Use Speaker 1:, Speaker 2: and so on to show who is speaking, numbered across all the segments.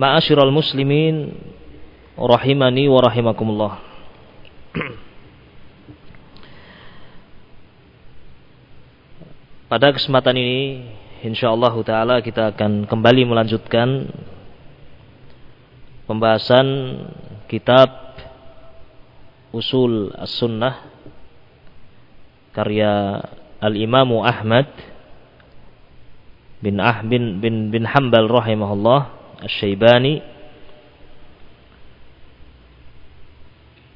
Speaker 1: Ma'asyiral muslimin rahimani wa rahimakumullah. Pada kesempatan ini insyaallah taala kita akan kembali melanjutkan pembahasan kitab Usul As-Sunnah karya Al-Imamu Ahmad bin Ah bin bin bin Hambal rahimahullah Asy-Syaibani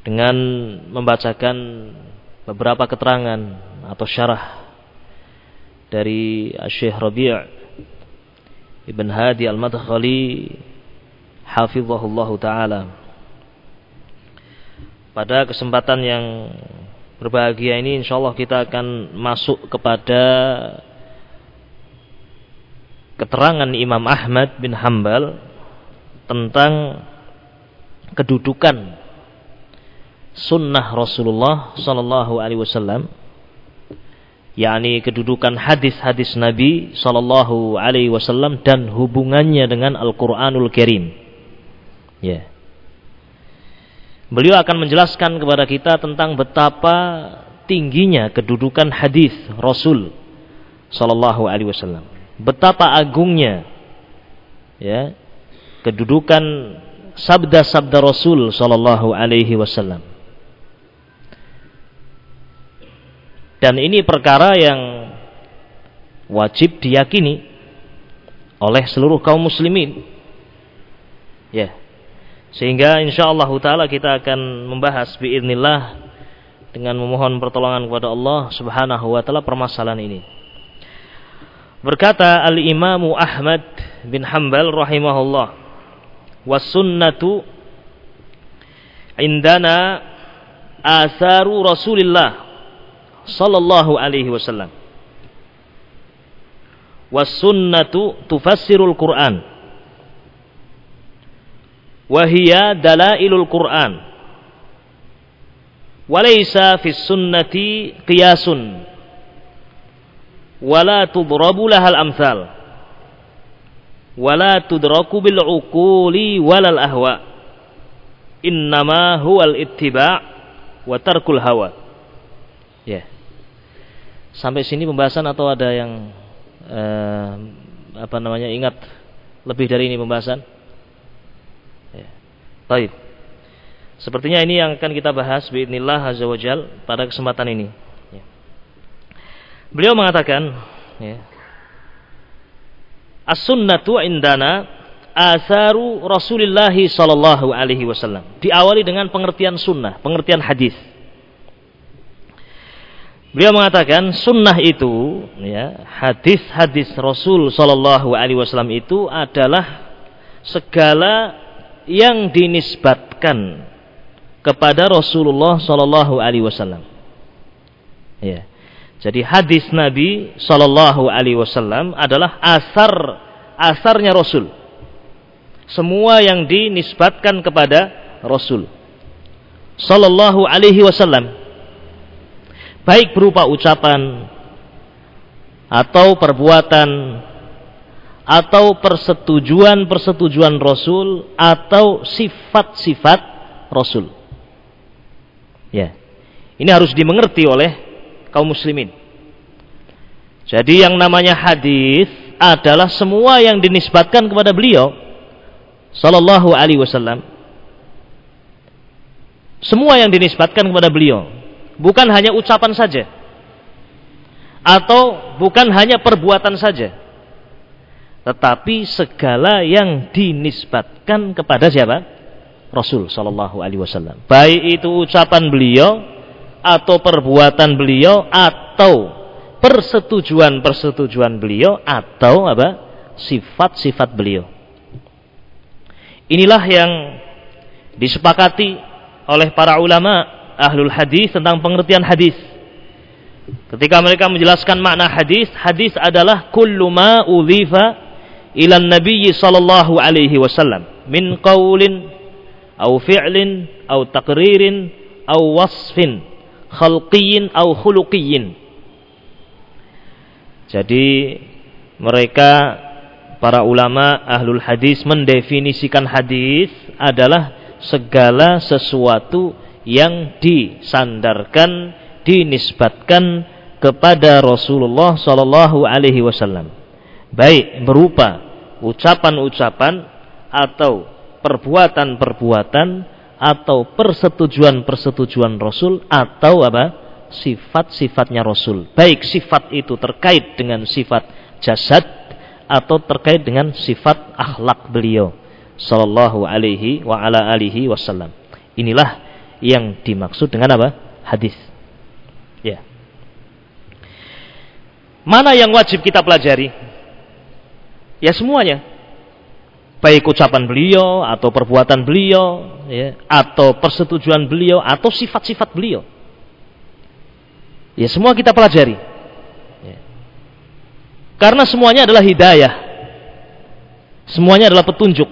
Speaker 1: dengan membacakan beberapa keterangan atau syarah dari Syekh Rabi' Ibn Hadi Al-Madkhali hafizahullah taala. Pada kesempatan yang berbahagia ini insyaallah kita akan masuk kepada keterangan Imam Ahmad bin Hambal tentang kedudukan sunnah Rasulullah Sallallahu Alaihi Wasallam, yakni kedudukan hadis-hadis Nabi Sallallahu Alaihi Wasallam dan hubungannya dengan Al-Quranul Karim. Ya. Beliau akan menjelaskan kepada kita tentang betapa tingginya kedudukan hadis Rasul Sallallahu Alaihi Wasallam betapa agungnya ya kedudukan sabda-sabda Rasul sallallahu alaihi wasallam. Dan ini perkara yang wajib diyakini oleh seluruh kaum muslimin. Ya. Sehingga insyaallah taala kita akan membahas biiznillah dengan memohon pertolongan kepada Allah Subhanahu wa taala permasalahan ini. Berkata Al-Imamu Ahmad bin Hanbal rahimahullah, "Was sunnatu indana asaru Rasulillah sallallahu alaihi wasallam." Was sunnatu tufassirul Qur'an. Wahia dalailul Qur'an. Walaysa fis sunnati qiyasun wala tudrabu lahal amsal. Wala tudraku bil uquli walal ahwa. Innama huwal ittiba' wa tarkul hawa. Ya. Yeah. sampai sini pembahasan atau ada yang eh, apa namanya ingat lebih dari ini pembahasan? Ya. Yeah. baik. Sepertinya ini yang akan kita bahas biidznillah azza wajal pada kesempatan ini Beliau mengatakan, ya, As-sunnatu indana asaru Rasulullah sallallahu alaihi wasallam. Diawali dengan pengertian sunnah, pengertian hadis. Beliau mengatakan sunnah itu, ya, hadis-hadis Rasul sallallahu alaihi wasallam itu adalah segala yang dinisbatkan kepada Rasulullah sallallahu alaihi wasallam. Ya. Jadi hadis Nabi Shallallahu Alaihi Wasallam adalah asar asarnya Rasul. Semua yang dinisbatkan kepada Rasul sallallahu alaihi wasallam baik berupa ucapan atau perbuatan atau persetujuan-persetujuan Rasul atau sifat-sifat Rasul. Ya. Ini harus dimengerti oleh kaum muslimin. Jadi yang namanya hadis adalah semua yang dinisbatkan kepada beliau sallallahu alaihi wasallam. Semua yang dinisbatkan kepada beliau, bukan hanya ucapan saja. Atau bukan hanya perbuatan saja. Tetapi segala yang dinisbatkan kepada siapa? Rasul sallallahu alaihi wasallam. Baik itu ucapan beliau atau perbuatan beliau atau persetujuan-persetujuan beliau atau apa? sifat-sifat beliau. Inilah yang disepakati oleh para ulama ahlul hadis tentang pengertian hadis. Ketika mereka menjelaskan makna hadis, hadis adalah kullu ma udhifa ila nabiyyi sallallahu alaihi wasallam min qaulin au fi'lin au taqririn au wasfin khalqiyyin au khuluqiyyin jadi mereka para ulama ahlul hadis mendefinisikan hadis adalah segala sesuatu yang disandarkan dinisbatkan kepada Rasulullah sallallahu alaihi wasallam. Baik berupa ucapan-ucapan atau perbuatan-perbuatan atau persetujuan-persetujuan Rasul atau apa? sifat-sifatnya Rasul. Baik sifat itu terkait dengan sifat jasad atau terkait dengan sifat akhlak beliau sallallahu alaihi wa ala alihi wasallam. Inilah yang dimaksud dengan apa? Hadis. Ya. Mana yang wajib kita pelajari? Ya semuanya baik ucapan beliau atau perbuatan beliau ya, atau persetujuan beliau atau sifat-sifat beliau. Ya semua kita pelajari. Ya. karena semuanya adalah hidayah. Semuanya adalah petunjuk.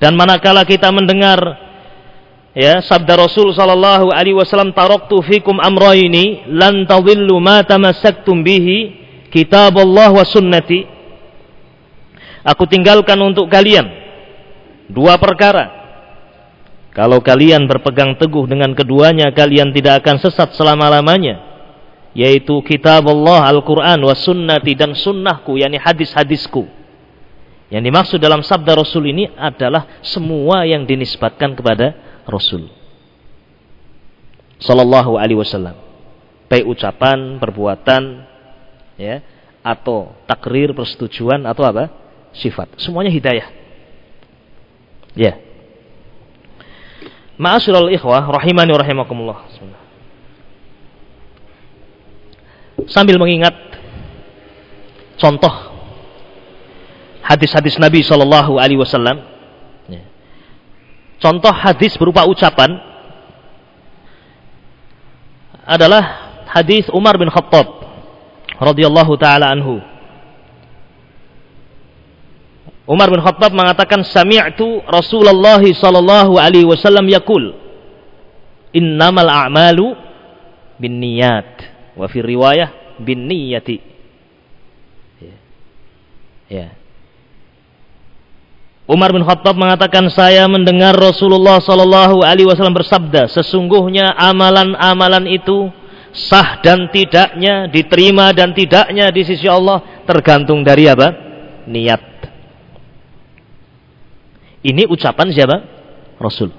Speaker 1: Dan manakala kita mendengar ya sabda Rasul sallallahu alaihi wasallam taraktu fikum amrayni lan tadhillu ma tamassaktum bihi kitabullah wa sunnati Aku tinggalkan untuk kalian dua perkara. Kalau kalian berpegang teguh dengan keduanya, kalian tidak akan sesat selama-lamanya. Yaitu kitab Allah, Al-Quran, wa sunnati, dan sunnahku, yakni hadis-hadisku. Yang dimaksud dalam sabda Rasul ini adalah semua yang dinisbatkan kepada Rasul. Sallallahu alaihi wasallam. Baik ucapan, perbuatan, ya, atau takrir, persetujuan, atau apa? Sifat. Semuanya hidayah. Ya. Ma'asyiral ikhwah rahimani rahimakumullah. Sambil mengingat contoh hadis-hadis Nabi Shallallahu alaihi wasallam. Ya. Contoh hadis berupa ucapan adalah hadis Umar bin Khattab radhiyallahu taala anhu Umar bin Khattab mengatakan sami'tu Rasulullah sallallahu alaihi wasallam yaqul innamal a'malu binniyat wa fi riwayah binniyati ya. ya. Umar bin Khattab mengatakan saya mendengar Rasulullah sallallahu alaihi wasallam bersabda sesungguhnya amalan-amalan itu sah dan tidaknya diterima dan tidaknya di sisi Allah tergantung dari apa? niat ini ucapan siapa? Rasul.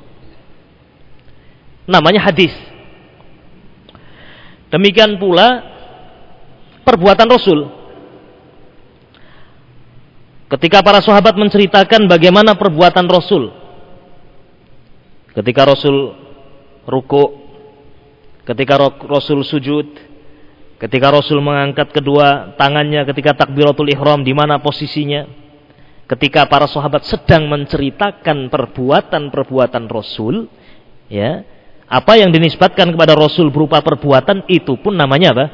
Speaker 1: Namanya hadis. Demikian pula perbuatan Rasul. Ketika para sahabat menceritakan bagaimana perbuatan Rasul. Ketika Rasul ruku, ketika Rasul sujud, ketika Rasul mengangkat kedua tangannya ketika takbiratul ihram di mana posisinya, ketika para sahabat sedang menceritakan perbuatan-perbuatan Rasul, ya, apa yang dinisbatkan kepada Rasul berupa perbuatan itu pun namanya apa?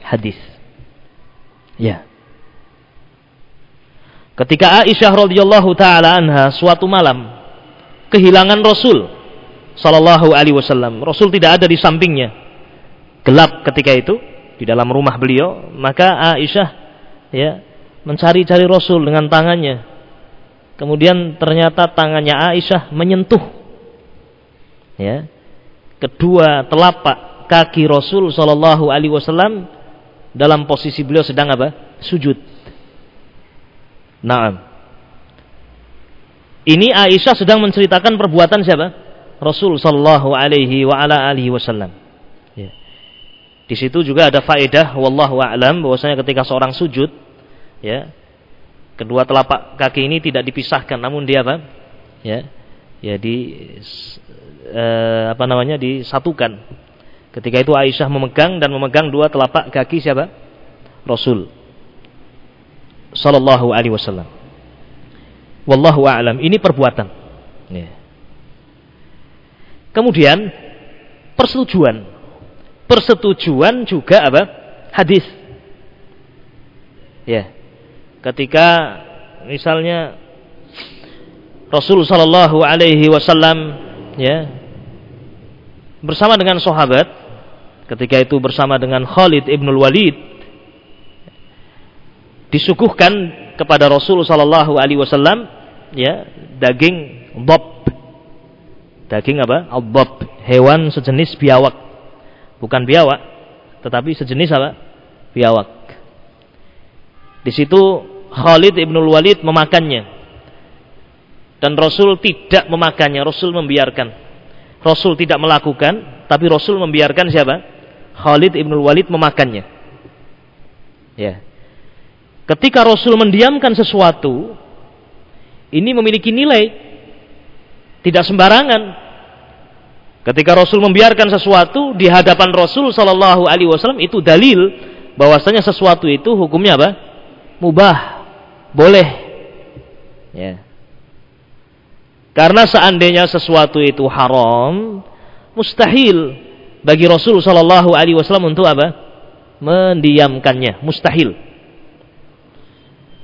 Speaker 1: Hadis. Ya. Ketika Aisyah radhiyallahu taala anha suatu malam kehilangan Rasul sallallahu alaihi wasallam. Rasul tidak ada di sampingnya. Gelap ketika itu di dalam rumah beliau, maka Aisyah ya mencari-cari Rasul dengan tangannya. Kemudian ternyata tangannya Aisyah menyentuh ya kedua telapak kaki Rasul sallallahu alaihi wasallam dalam posisi beliau sedang apa? sujud. Naam. Ini Aisyah sedang menceritakan perbuatan siapa? Rasul sallallahu alaihi wa ala alihi wasallam. Ya. Di situ juga ada faedah wallahu a'lam bahwasanya ketika seorang sujud ya kedua telapak kaki ini tidak dipisahkan namun dia apa? Ya. Ya eh, apa namanya disatukan. Ketika itu Aisyah memegang dan memegang dua telapak kaki siapa? Rasul sallallahu alaihi wasallam. Wallahu a'lam. Ini perbuatan. Ya. Kemudian persetujuan. Persetujuan juga apa? Hadis. Ya. Ketika misalnya Rasul sallallahu alaihi wasallam ya bersama dengan sahabat ketika itu bersama dengan Khalid ibnul Walid disuguhkan kepada Rasul sallallahu alaihi wasallam ya daging bob Daging apa? Al-bab, hewan sejenis biawak. Bukan biawak, tetapi sejenis apa? Biawak. Di situ Khalid ibnul Walid memakannya. Dan Rasul tidak memakannya, Rasul membiarkan. Rasul tidak melakukan, tapi Rasul membiarkan siapa? Khalid ibnul Walid memakannya. Ya. Ketika Rasul mendiamkan sesuatu, ini memiliki nilai tidak sembarangan. Ketika Rasul membiarkan sesuatu di hadapan Rasul Shallallahu Alaihi Wasallam itu dalil bahwasanya sesuatu itu hukumnya apa? Mubah, boleh. Ya. Karena seandainya sesuatu itu haram, mustahil bagi Rasul Shallallahu Alaihi Wasallam untuk apa? Mendiamkannya, mustahil.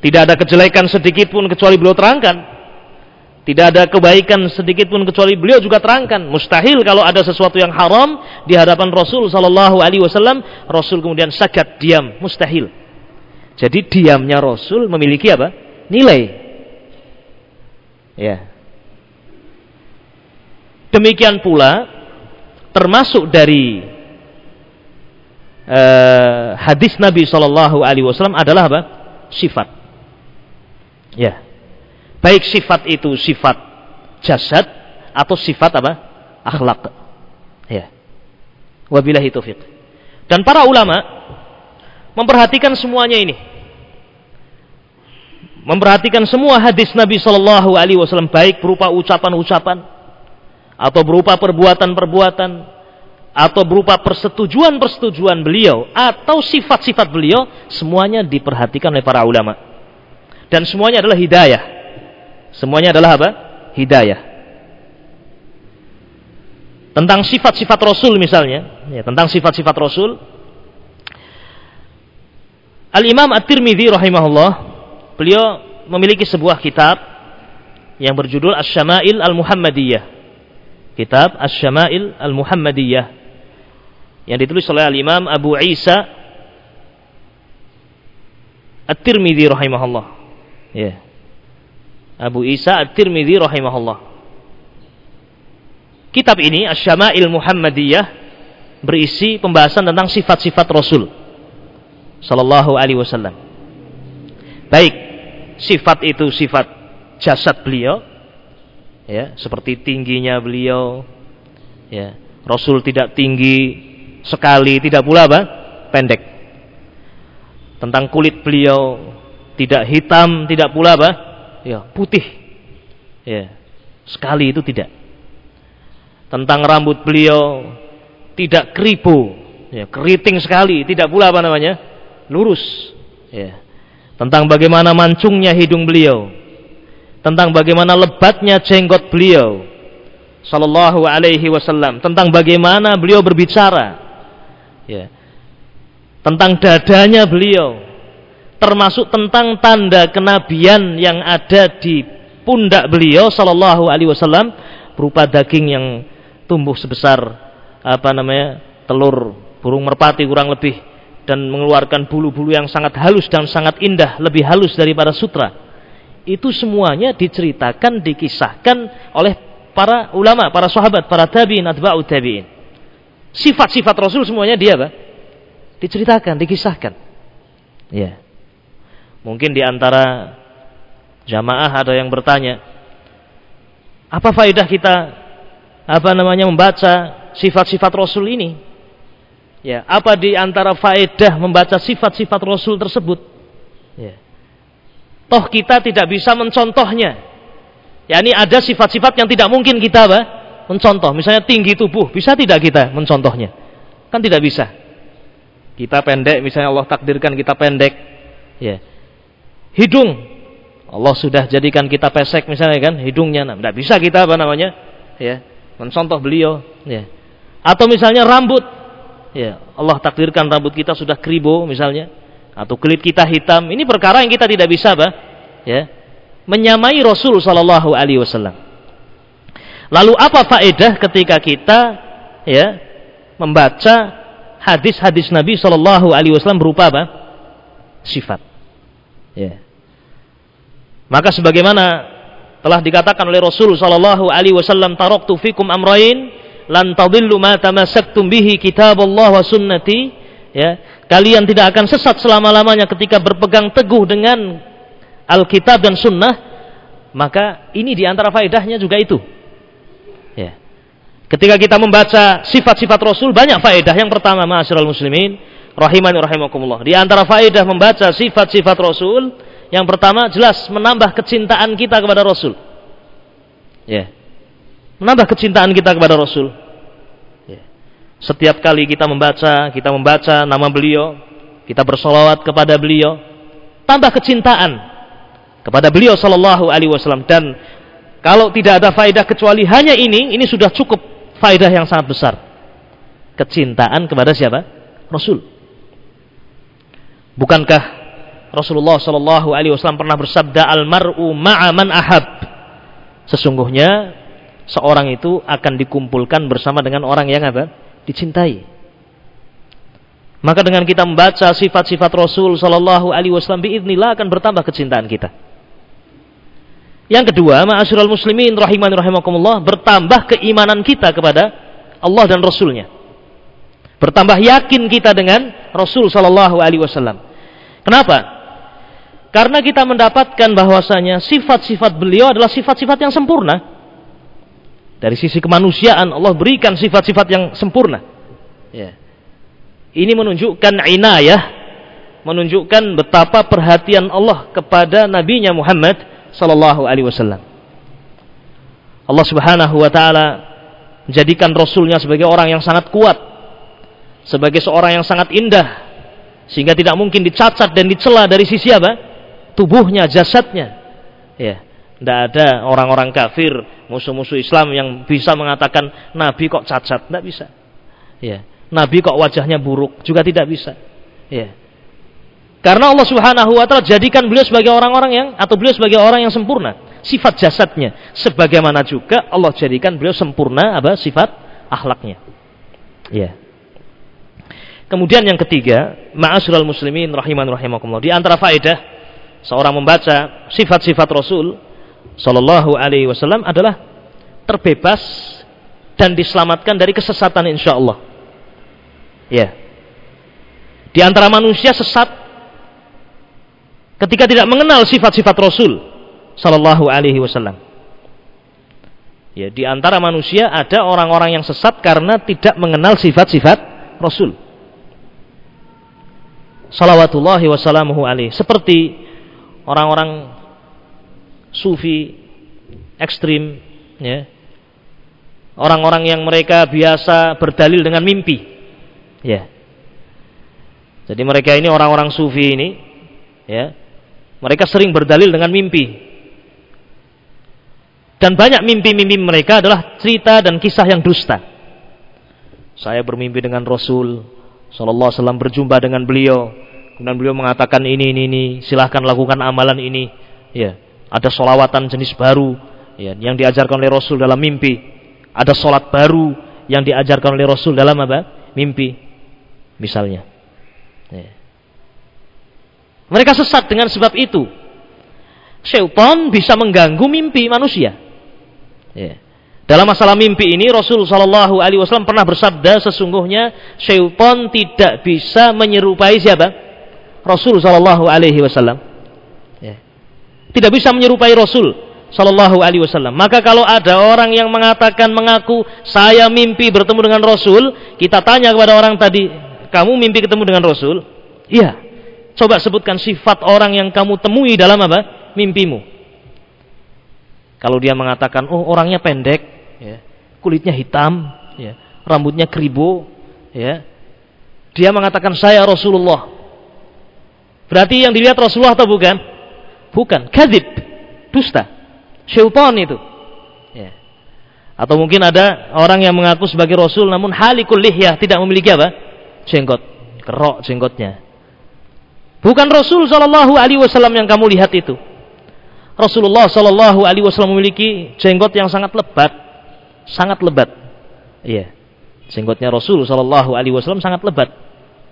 Speaker 1: Tidak ada kejelekan sedikit pun kecuali beliau terangkan. Tidak ada kebaikan sedikit pun kecuali beliau juga terangkan. Mustahil kalau ada sesuatu yang haram di hadapan Rasul Sallallahu Alaihi Wasallam, Rasul kemudian sakat diam, mustahil. Jadi diamnya Rasul memiliki apa? Nilai. Ya. Demikian pula termasuk dari uh, hadis Nabi Sallallahu Alaihi Wasallam adalah apa? Sifat. Ya Baik sifat itu sifat jasad atau sifat apa? Akhlak. Ya. Wabillahi taufik. Dan para ulama memperhatikan semuanya ini. Memperhatikan semua hadis Nabi Shallallahu Alaihi Wasallam baik berupa ucapan-ucapan atau berupa perbuatan-perbuatan atau berupa persetujuan-persetujuan beliau atau sifat-sifat beliau semuanya diperhatikan oleh para ulama dan semuanya adalah hidayah Semuanya adalah apa? Hidayah. Tentang sifat-sifat Rasul misalnya, ya, tentang sifat-sifat Rasul. Al-Imam At-Tirmidzi rahimahullah, beliau memiliki sebuah kitab yang berjudul Asy-Syama'il Al-Muhammadiyah. Kitab Asy-Syama'il Al-Muhammadiyah yang ditulis oleh Al-Imam Abu Isa At-Tirmidzi rahimahullah. Ya. Abu Isa At-Tirmidzi rahimahullah. Kitab ini Asy-Syama'il Muhammadiyah berisi pembahasan tentang sifat-sifat Rasul sallallahu alaihi wasallam. Baik, sifat itu sifat jasad beliau ya, seperti tingginya beliau ya. Rasul tidak tinggi sekali, tidak pula apa? pendek. Tentang kulit beliau tidak hitam, tidak pula apa? ya putih ya sekali itu tidak tentang rambut beliau tidak keribu ya keriting sekali tidak pula apa namanya lurus ya. Tentang bagaimana mancungnya hidung beliau. Tentang bagaimana lebatnya jenggot beliau. Sallallahu alaihi wasallam. Tentang bagaimana beliau berbicara ya. Tentang dadanya beliau. Termasuk tentang tanda kenabian yang ada di pundak beliau sallallahu alaihi wasallam berupa daging yang tumbuh sebesar apa namanya telur burung merpati kurang lebih dan mengeluarkan bulu-bulu yang sangat halus dan sangat indah lebih halus daripada sutra. Itu semuanya diceritakan dikisahkan oleh para ulama para sahabat para tabiin atba'ut tabiin. Sifat-sifat Rasul semuanya dia apa? Diceritakan dikisahkan. Ya. Mungkin di antara jamaah ada yang bertanya apa faedah kita apa namanya membaca sifat-sifat Rasul ini? Ya, apa di antara faedah membaca sifat-sifat Rasul tersebut? Ya. Toh kita tidak bisa mencontohnya. Ya, ini ada sifat-sifat yang tidak mungkin kita apa? mencontoh. Misalnya tinggi tubuh, bisa tidak kita mencontohnya? Kan tidak bisa. Kita pendek, misalnya Allah takdirkan kita pendek. Ya. Hidung, Allah sudah jadikan kita pesek misalnya kan, hidungnya. Nah, tidak bisa kita apa namanya? Ya, mencontoh beliau. Ya atau misalnya rambut. Ya, Allah takdirkan rambut kita sudah kribo misalnya atau kulit kita hitam. Ini perkara yang kita tidak bisa apa? Ya. Menyamai Rasul sallallahu alaihi wasallam. Lalu apa faedah ketika kita ya membaca hadis-hadis Nabi sallallahu alaihi wasallam berupa apa? Sifat. Ya. Maka sebagaimana telah dikatakan oleh Rasul sallallahu alaihi wasallam taraktu fikum amrain lan tadillu ma tamassaktum bihi Allah wa sunnati. Ya kalian tidak akan sesat selama-lamanya ketika berpegang teguh dengan Alkitab dan sunnah. Maka ini di antara faedahnya juga itu. Ya. Ketika kita membaca sifat-sifat Rasul banyak faedah. Yang pertama ma'asyiral muslimin rahimani rahimakumullah. Di antara faedah membaca sifat-sifat Rasul yang pertama jelas menambah kecintaan kita kepada Rasul. Ya menambah kecintaan kita kepada Rasul. Ya. Setiap kali kita membaca, kita membaca nama beliau, kita bersolawat kepada beliau, tambah kecintaan kepada beliau Shallallahu Alaihi Wasallam. Dan kalau tidak ada faedah kecuali hanya ini, ini sudah cukup faedah yang sangat besar. Kecintaan kepada siapa? Rasul. Bukankah Rasulullah Shallallahu Alaihi Wasallam pernah bersabda almaru ma'aman ahab? Sesungguhnya seorang itu akan dikumpulkan bersama dengan orang yang apa? dicintai. Maka dengan kita membaca sifat-sifat Rasul Shallallahu Alaihi Wasallam biidnillah akan bertambah kecintaan kita. Yang kedua, ma'asyiral muslimin rahiman rahimakumullah, bertambah keimanan kita kepada Allah dan Rasulnya. Bertambah yakin kita dengan Rasul Shallallahu Alaihi Wasallam. Kenapa? Karena kita mendapatkan bahwasanya sifat-sifat beliau adalah sifat-sifat yang sempurna. Dari sisi kemanusiaan Allah berikan sifat-sifat yang sempurna. Ya. Ini menunjukkan inayah, menunjukkan betapa perhatian Allah kepada nabinya Muhammad sallallahu alaihi wasallam. Allah Subhanahu wa taala menjadikan rasulnya sebagai orang yang sangat kuat, sebagai seorang yang sangat indah sehingga tidak mungkin dicacat dan dicela dari sisi apa? tubuhnya, jasadnya. Ya. Tidak ada orang-orang kafir, musuh-musuh Islam yang bisa mengatakan Nabi kok cacat. Tidak bisa. Ya. Nabi kok wajahnya buruk. Juga tidak bisa. Ya. Karena Allah Subhanahu wa taala jadikan beliau sebagai orang-orang yang atau beliau sebagai orang yang sempurna, sifat jasadnya. Sebagaimana juga Allah jadikan beliau sempurna apa? sifat akhlaknya. Ya. Kemudian yang ketiga, ma'asyiral muslimin rahiman rahimakumullah. Di antara faedah seorang membaca sifat-sifat Rasul Sallallahu Alaihi Wasallam adalah terbebas dan diselamatkan dari kesesatan insya Allah. Ya. Di antara manusia sesat ketika tidak mengenal sifat-sifat Rasul Sallallahu Alaihi Wasallam. Ya, di antara manusia ada orang-orang yang sesat karena tidak mengenal sifat-sifat Rasul. Salawatullahi wassalamuhu alaihi. Seperti orang-orang sufi ekstrim ya. Orang-orang yang mereka biasa berdalil dengan mimpi ya. Jadi mereka ini orang-orang sufi ini ya mereka sering berdalil dengan mimpi. Dan banyak mimpi-mimpi mereka adalah cerita dan kisah yang dusta. Saya bermimpi dengan Rasul Sallallahu Alaihi Wasallam berjumpa dengan beliau. Kemudian beliau mengatakan ini ini ini silahkan lakukan amalan ini ya Ada solawatan jenis baru ya, yang diajarkan oleh Rasul dalam mimpi. Ada solat baru yang diajarkan oleh Rasul dalam apa? Mimpi. Misalnya. Ya. Mereka sesat dengan sebab itu. Syaitan bisa mengganggu mimpi manusia. Ya. Dalam masalah mimpi ini Rasul Shallallahu Alaihi Wasallam pernah bersabda sesungguhnya syaitan tidak bisa menyerupai siapa? Rasul Shallallahu Alaihi Wasallam. Tidak bisa menyerupai Rasul Shallallahu Alaihi Wasallam. Maka kalau ada orang yang mengatakan mengaku saya mimpi bertemu dengan Rasul, kita tanya kepada orang tadi, kamu mimpi ketemu dengan Rasul? Iya. Coba sebutkan sifat orang yang kamu temui dalam apa? Mimpimu. Kalau dia mengatakan, oh orangnya pendek, ya, kulitnya hitam, ya, rambutnya keribu, ya. Dia mengatakan saya Rasulullah. Berarti yang dilihat Rasulullah atau bukan? Bukan, kadzib, dusta. Syaitan itu. Ya. Atau mungkin ada orang yang mengaku sebagai Rasul namun halikul lihyah tidak memiliki apa? Jenggot, kerok jenggotnya. Bukan Rasul Shallallahu Alaihi Wasallam yang kamu lihat itu. Rasulullah Shallallahu Alaihi Wasallam memiliki jenggot yang sangat lebat sangat lebat. Iya. Jenggotnya Rasul Shallallahu Alaihi Wasallam sangat lebat.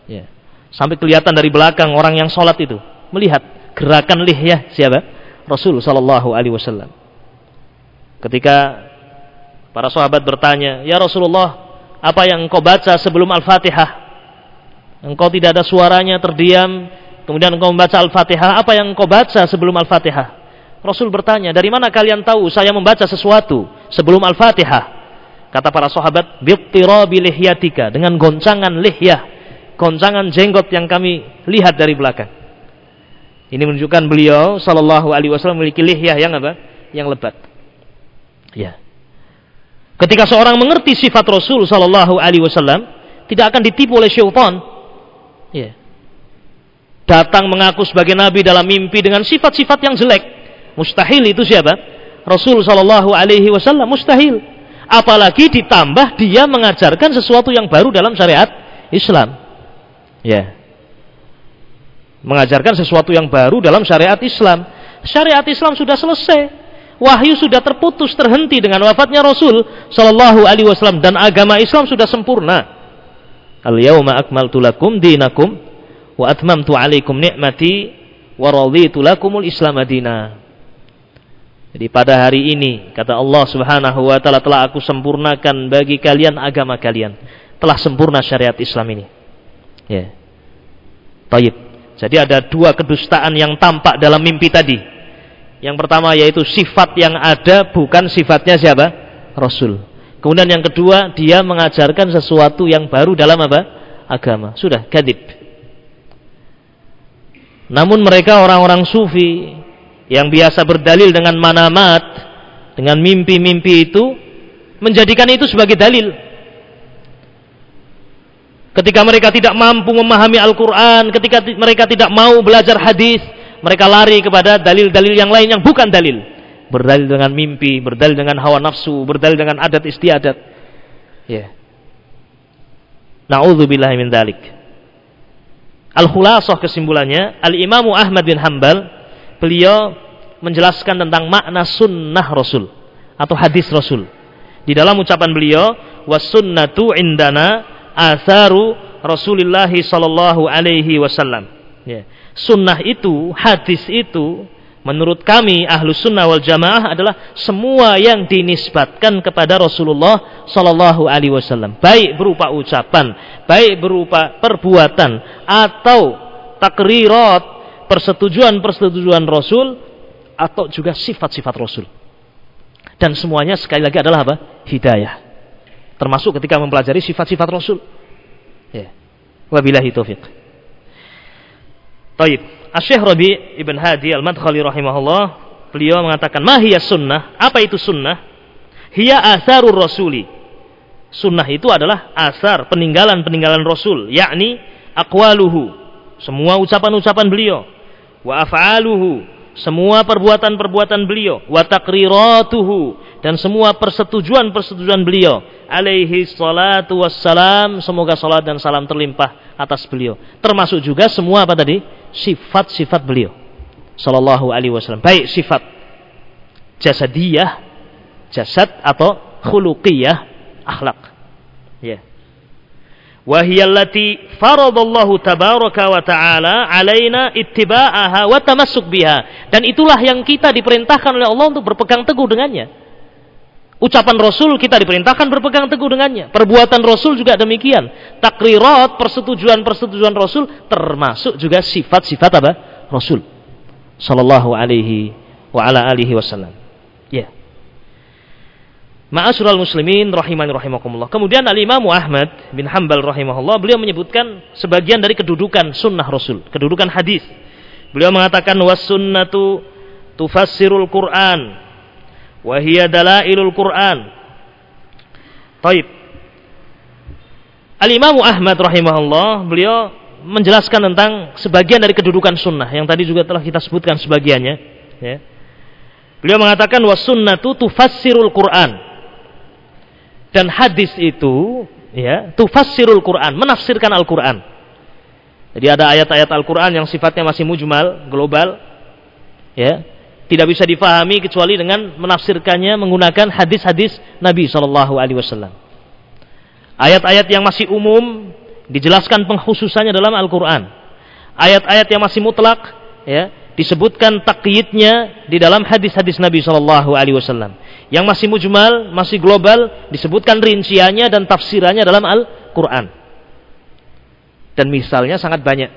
Speaker 1: Iya. Sampai kelihatan dari belakang orang yang sholat itu melihat gerakan lihyah siapa? Rasul Shallallahu Alaihi Wasallam. Ketika para sahabat bertanya, Ya Rasulullah, apa yang engkau baca sebelum Al-Fatihah? Engkau tidak ada suaranya, terdiam. Kemudian engkau membaca Al-Fatihah. Apa yang engkau baca sebelum Al-Fatihah? Rasul bertanya, dari mana kalian tahu saya membaca sesuatu sebelum Al-Fatihah? Kata para sahabat, bittirabi lihyatika, dengan goncangan lihyah, goncangan jenggot yang kami lihat dari belakang. Ini menunjukkan beliau sallallahu alaihi wasallam memiliki lihyah yang apa? Yang lebat. Ya. Ketika seorang mengerti sifat Rasul sallallahu alaihi wasallam, tidak akan ditipu oleh syaitan. Ya. Datang mengaku sebagai nabi dalam mimpi dengan sifat-sifat yang jelek Mustahil itu siapa? Rasul Shallallahu Alaihi Wasallam mustahil. Apalagi ditambah dia mengajarkan sesuatu yang baru dalam syariat Islam. Ya. Mengajarkan sesuatu yang baru dalam syariat Islam. Syariat Islam sudah selesai. Wahyu sudah terputus terhenti dengan wafatnya Rasul Shallallahu Alaihi Wasallam dan agama Islam sudah sempurna. Al yauma akmaltu lakum dinakum wa atmamtu alaikum ni'mati wa raditu lakumul Islam madina. Jadi pada hari ini kata Allah Subhanahu wa taala telah aku sempurnakan bagi kalian agama kalian. Telah sempurna syariat Islam ini. Ya. Taib. Jadi ada dua kedustaan yang tampak dalam mimpi tadi. Yang pertama yaitu sifat yang ada bukan sifatnya siapa? Rasul. Kemudian yang kedua dia mengajarkan sesuatu yang baru dalam apa? Agama. Sudah kadib. Namun mereka orang-orang sufi yang biasa berdalil dengan manamat, dengan mimpi-mimpi itu, menjadikan itu sebagai dalil. Ketika mereka tidak mampu memahami Al-Quran, ketika mereka tidak mau belajar hadis, mereka lari kepada dalil-dalil yang lain yang bukan dalil. Berdalil dengan mimpi, berdalil dengan hawa nafsu, berdalil dengan adat istiadat. Ya. Yeah. Min dalik. Al-khulasah kesimpulannya, Al-Imamu Ahmad bin Hambal, beliau menjelaskan tentang makna sunnah Rasul atau hadis Rasul. Di dalam ucapan beliau, wasunnatu indana asaru Rasulullah sallallahu alaihi wasallam. Ya. Sunnah itu, hadis itu, menurut kami ahlu sunnah wal jamaah adalah semua yang dinisbatkan kepada Rasulullah sallallahu alaihi wasallam, baik berupa ucapan, baik berupa perbuatan atau takrirat persetujuan-persetujuan Rasul atau juga sifat-sifat Rasul. Dan semuanya sekali lagi adalah apa? Hidayah. Termasuk ketika mempelajari sifat-sifat Rasul. Ya. Wabillahi taufiq. Taib. Asyikh Rabi Ibn Hadi Al-Madkhali rahimahullah, beliau mengatakan, "Mahiyya sunnah?" Apa itu sunnah? Hiya asarur rasuli. Sunnah itu adalah asar peninggalan-peninggalan Rasul, yakni aqwaluhu, semua ucapan-ucapan beliau, wa af'aluhu, semua perbuatan-perbuatan beliau wa taqriratuhu dan semua persetujuan-persetujuan beliau alaihi salatu wassalam semoga salat dan salam terlimpah atas beliau termasuk juga semua apa tadi sifat-sifat beliau sallallahu alaihi wasallam baik sifat jasadiyah, jasad atau khuluqiyah, akhlak. Ya. Wahiyallati faradallahu tabaraka wa ta'ala alaina ittiba'aha wa tamassuk biha. Dan itulah yang kita diperintahkan oleh Allah untuk berpegang teguh dengannya. Ucapan Rasul kita diperintahkan berpegang teguh dengannya. Perbuatan Rasul juga demikian. Takrirat, persetujuan-persetujuan Rasul termasuk juga sifat-sifat apa? Rasul. Sallallahu alaihi wa ala alihi wasallam. Ma'asyiral muslimin rahimani rahimakumullah. Kemudian Al-Imam Ahmad bin Hambal rahimahullah beliau menyebutkan sebagian dari kedudukan sunnah Rasul, kedudukan hadis. Beliau mengatakan was sunnatu tufassirul Quran Wahia dalailul Quran. Taib. Al-Imam Ahmad rahimahullah, beliau menjelaskan tentang sebagian dari kedudukan sunnah yang tadi juga telah kita sebutkan sebagiannya. Ya. Beliau mengatakan was sunnatu tufassirul Quran. Dan hadis itu ya, tufassirul Quran, menafsirkan Al-Quran. Jadi ada ayat-ayat Al-Quran yang sifatnya masih mujmal, global, ya, tidak bisa difahami kecuali dengan menafsirkannya menggunakan hadis-hadis Nabi Shallallahu Alaihi Wasallam. Ayat-ayat yang masih umum dijelaskan pengkhususannya dalam Al-Quran. Ayat-ayat yang masih mutlak ya disebutkan takyidnya di dalam hadis-hadis Nabi Shallallahu Alaihi Wasallam. Yang masih mujmal, masih global disebutkan rinciannya dan tafsirannya dalam Al-Quran. Dan misalnya sangat banyak,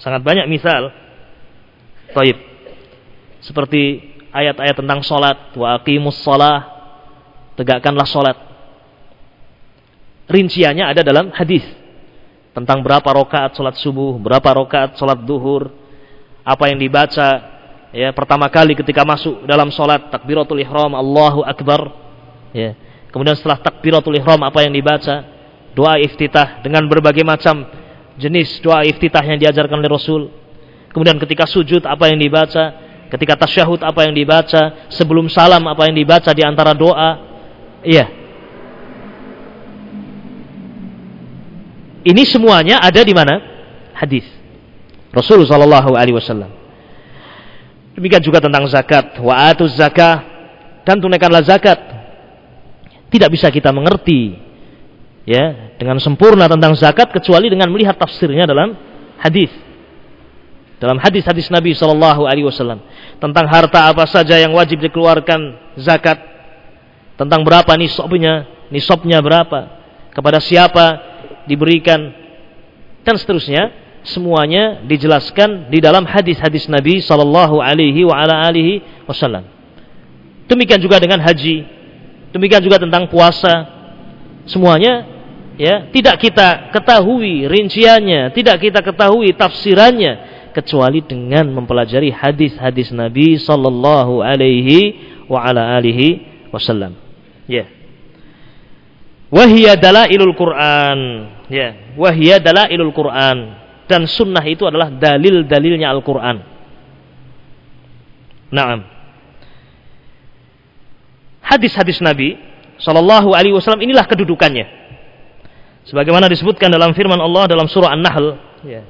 Speaker 1: sangat banyak misal. Taib. Seperti ayat-ayat tentang solat wa aqimus tegakkanlah solat rinciannya ada dalam hadis. Tentang berapa rokaat solat subuh berapa rokaat solat duhur apa yang dibaca ya pertama kali ketika masuk dalam solat takbiratul ihram Allahu akbar ya kemudian setelah takbiratul ihram apa yang dibaca doa iftitah dengan berbagai macam jenis doa iftitah yang diajarkan oleh Rasul kemudian ketika sujud apa yang dibaca Ketika tasyahud apa yang dibaca, sebelum salam apa yang dibaca di antara doa. Iya. Ini semuanya ada di mana? Hadis. Rasul sallallahu alaihi wasallam. Demikian juga tentang zakat, wa atuz zakah dan tunaikanlah zakat. Tidak bisa kita mengerti ya dengan sempurna tentang zakat kecuali dengan melihat tafsirnya dalam hadis. Dalam hadis-hadis Nabi Shallallahu Alaihi Wasallam. Tentang harta apa saja yang wajib dikeluarkan zakat, tentang berapa nisabnya, nisabnya berapa, kepada siapa diberikan, dan seterusnya, semuanya dijelaskan di dalam hadis-hadis Nabi Shallallahu Alaihi Wasallam. Demikian juga dengan haji, demikian juga tentang puasa, semuanya ya tidak kita ketahui rinciannya, tidak kita ketahui tafsirannya, kecuali dengan mempelajari hadis-hadis Nabi sallallahu alaihi wasallam. Ya. Yeah. Dalailul Quran. Ya, yeah. dalailul Quran. Dan sunnah itu adalah dalil-dalilnya Al-Quran. Naam. Hadis-hadis Nabi Sallallahu Alaihi Wasallam inilah kedudukannya. Sebagaimana disebutkan dalam firman Allah dalam surah An-Nahl. Ya.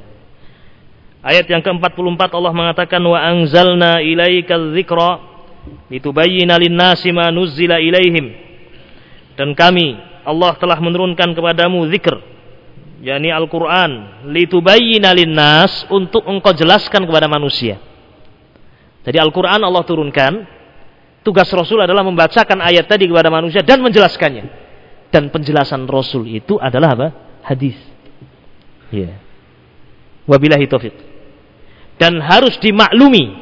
Speaker 1: Ayat yang ke-44 Allah mengatakan wa anzalna ilaikal dzikra litubayyana lin-nasi ma nuzzila ilaihim. Dan kami Allah telah menurunkan kepadamu zikr yakni Al-Qur'an litubayyana lin-nas untuk engkau jelaskan kepada manusia. Jadi Al-Qur'an Allah turunkan tugas Rasul adalah membacakan ayat tadi kepada manusia dan menjelaskannya. Dan penjelasan Rasul itu adalah apa? Hadis. Ya. Yeah. Wabillahi taufiq dan harus dimaklumi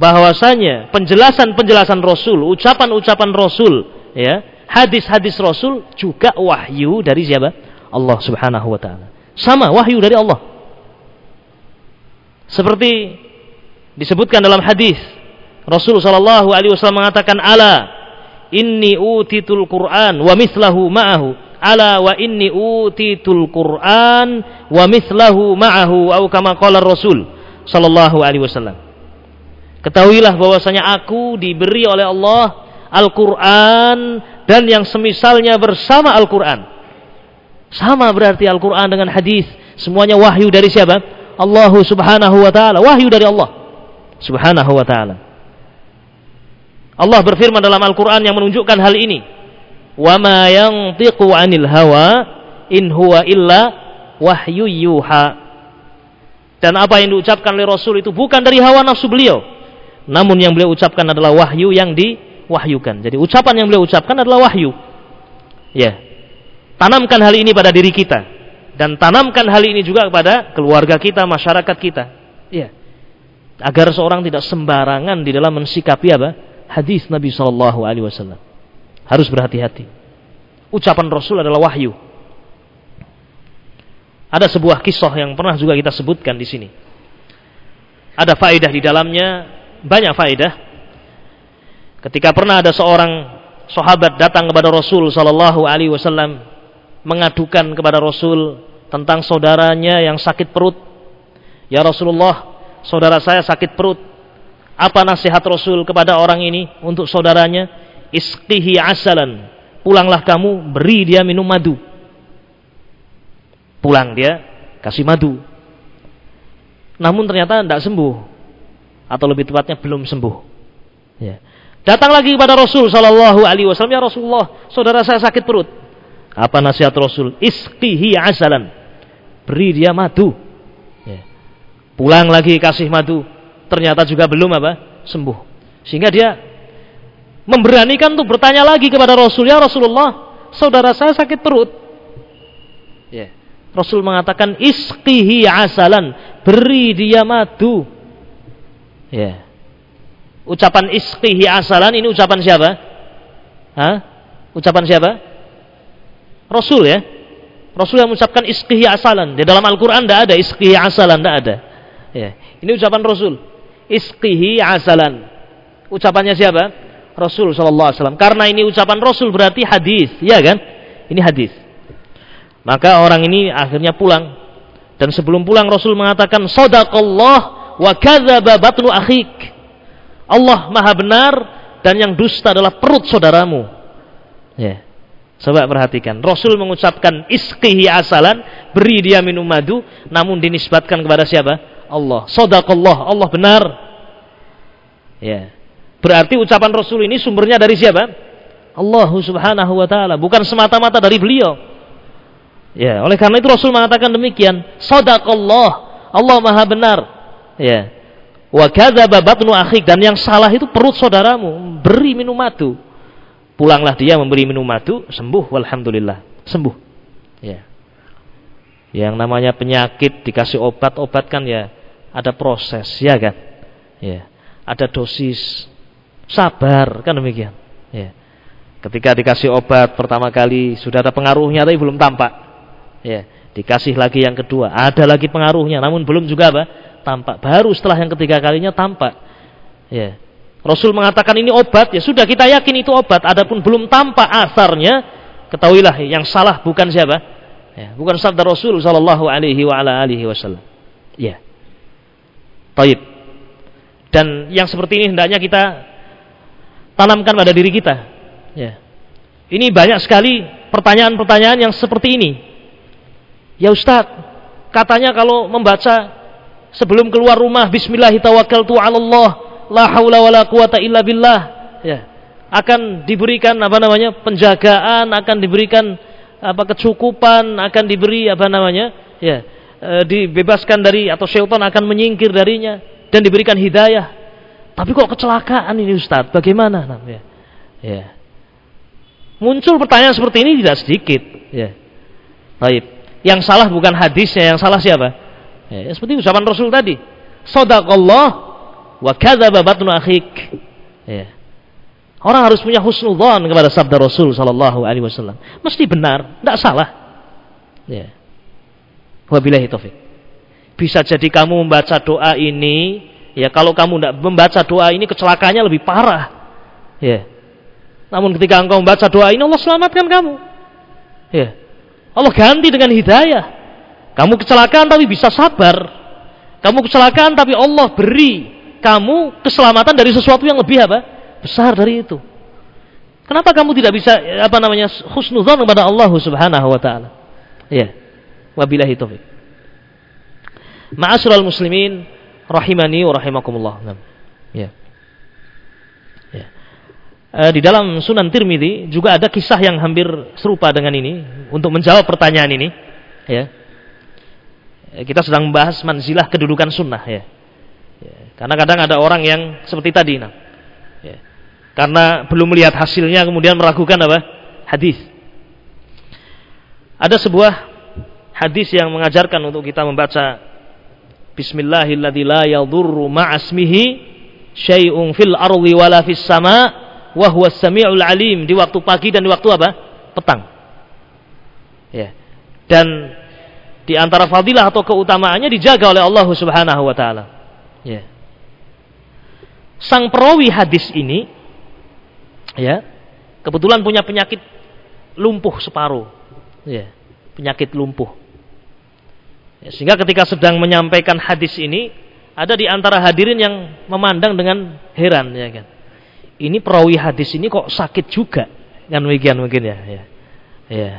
Speaker 1: bahwasanya penjelasan-penjelasan Rasul, ucapan-ucapan Rasul, ya, hadis-hadis Rasul juga wahyu dari siapa? Allah Subhanahu wa taala. Sama wahyu dari Allah. Seperti disebutkan dalam hadis Rasul sallallahu alaihi wasallam mengatakan ala inni utitul Quran wa mislahu ma'ahu ala wa inni utitul Quran wa mislahu ma'ahu atau kama qala Rasul Sallallahu Alaihi Wasallam. Ketahuilah bahwasanya aku diberi oleh Allah Al-Quran dan yang semisalnya bersama Al-Quran. Sama berarti Al-Quran dengan hadis. Semuanya wahyu dari siapa? Allah subhanahu wa ta'ala. Wahyu dari Allah subhanahu wa ta'ala. Allah berfirman dalam Al-Qur'an yang menunjukkan hal ini. Yantiqu 'anil hawa in huwa illa wahyu yuha. Dan apa yang diucapkan oleh Rasul itu bukan dari hawa nafsu beliau. Namun yang beliau ucapkan adalah wahyu yang diwahyukan. Jadi ucapan yang beliau ucapkan adalah wahyu. Ya. Tanamkan hal ini pada diri kita dan tanamkan hal ini juga kepada keluarga kita, masyarakat kita. Ya. Agar seorang tidak sembarangan di dalam mensikapi apa? Hadis Nabi Shallallahu alaihi wasallam. Harus berhati-hati. Ucapan Rasul adalah wahyu. Ada sebuah kisah yang pernah juga kita sebutkan di sini. Ada faedah di dalamnya, banyak faedah. Ketika pernah ada seorang sahabat datang kepada Rasul sallallahu alaihi wasallam mengadukan kepada Rasul tentang saudaranya yang sakit perut. Ya Rasulullah, saudara saya sakit perut. Apa nasihat Rasul kepada orang ini untuk saudaranya? Isqihi asalan. Pulanglah kamu, beri dia minum madu Pulang dia kasih madu. Namun ternyata tidak sembuh. Atau lebih tepatnya belum sembuh. Ya. Datang lagi kepada Rasul Shallallahu Alaihi Wasallam ya Rasulullah, saudara saya sakit perut. Apa nasihat Rasul? Iskihi asalan, beri dia madu. Ya. Pulang lagi kasih madu, ternyata juga belum apa sembuh. Sehingga dia memberanikan untuk bertanya lagi kepada Rasul ya Rasulullah, saudara saya sakit perut. Ya. Rasul mengatakan iskihi asalan, beri dia madu. Ya. Ucapan iskihi asalan ini ucapan siapa? Hah? Ucapan siapa? Rasul ya. Rasul yang mengucapkan iskihi asalan. Di dalam Al-Qur'an tidak ada iskihi asalan, tidak ada. Ya. Ini ucapan Rasul. Iskihi asalan. Ucapannya siapa? Rasul wasallam. Karena ini ucapan Rasul berarti hadis, ya kan? Ini hadis. Maka orang ini akhirnya pulang. Dan sebelum pulang Rasul mengatakan, Sadaqallah wa kadzaba batnu akhik. Allah maha benar dan yang dusta adalah perut saudaramu. Ya. Coba perhatikan. Rasul mengucapkan iskihi asalan, beri dia minum madu, namun dinisbatkan kepada siapa? Allah. Sadaqallah, Allah benar. Ya. Berarti ucapan Rasul ini sumbernya dari siapa? Allah Subhanahu wa taala, bukan semata-mata dari beliau. Ya, oleh karena itu Rasul mengatakan demikian, sadaqallah, Allah Maha benar. Ya. Wa kadzaba batnu akhik dan yang salah itu perut saudaramu, beri minum madu. Pulanglah dia memberi minum madu, sembuh walhamdulillah, sembuh. Ya. Yang namanya penyakit dikasih obat, obat kan ya ada proses, ya kan? Ya. Ada dosis. Sabar, kan demikian. Ya. Ketika dikasih obat pertama kali sudah ada pengaruhnya tapi belum tampak Ya, dikasih lagi yang kedua, ada lagi pengaruhnya, namun belum juga apa? Tampak. Baru setelah yang ketiga kalinya tampak. Ya. Rasul mengatakan ini obat, ya sudah kita yakin itu obat. Adapun belum tampak asarnya, ketahuilah yang salah bukan siapa? Ya, bukan sabda Rasul sallallahu alaihi wa ala wasallam. Ya. Taib. Dan yang seperti ini hendaknya kita tanamkan pada diri kita. Ya. Ini banyak sekali pertanyaan-pertanyaan yang seperti ini Ya Ustaz, katanya kalau membaca sebelum keluar rumah bismillahirrahmanirrahim la haula wala quwata illa billah. Ya. Akan diberikan apa namanya penjagaan akan diberikan apa kecukupan akan diberi apa namanya ya e, dibebaskan dari atau syaitan akan menyingkir darinya dan diberikan hidayah. Tapi kok kecelakaan ini Ustaz? Bagaimana? Namanya ya. Muncul pertanyaan seperti ini tidak sedikit ya. Baik. Yang salah bukan hadisnya, yang salah siapa? Ya, seperti ucapan Rasul tadi. Sadaqallah wa kadzaba batnu akhik. Ya. Orang harus punya husnudzon kepada sabda Rasul sallallahu alaihi wasallam. Mesti benar, tidak salah. Ya. Wabillahi taufik. Bisa jadi kamu membaca doa ini, ya kalau kamu tidak membaca doa ini kecelakaannya lebih parah. Ya. Namun ketika engkau membaca doa ini Allah selamatkan kamu. Ya. Allah ganti dengan hidayah. Kamu kecelakaan tapi bisa sabar. Kamu kecelakaan tapi Allah beri kamu keselamatan dari sesuatu yang lebih apa? Besar dari itu. Kenapa kamu tidak bisa apa namanya husnudzon kepada Allah Subhanahu wa taala? Ya. Wabillahi taufik. Ma'asyiral muslimin rahimani wa rahimakumullah. Ya. Ya. e, di dalam Sunan Tirmidzi juga ada kisah yang hampir serupa dengan ini untuk menjawab pertanyaan ini ya kita sedang membahas manzilah kedudukan sunnah ya, ya. karena kadang ada orang yang seperti tadi nah ya. karena belum melihat hasilnya kemudian meragukan apa hadis ada sebuah hadis yang mengajarkan untuk kita membaca Bismillahirrahmanirrahim la ma'asmihi syai'un fil ardi wala sama' wa huwa samiul alim di waktu pagi dan di waktu apa? petang. Ya. Dan di antara fadilah atau keutamaannya dijaga oleh Allah Subhanahu wa taala. Ya. Sang perawi hadis ini ya, kebetulan punya penyakit lumpuh separuh. Ya, penyakit lumpuh. Ya, sehingga ketika sedang menyampaikan hadis ini ada di antara hadirin yang memandang dengan heran ya kan ini perawi hadis ini kok sakit juga kan demikian mungkin ya ya ya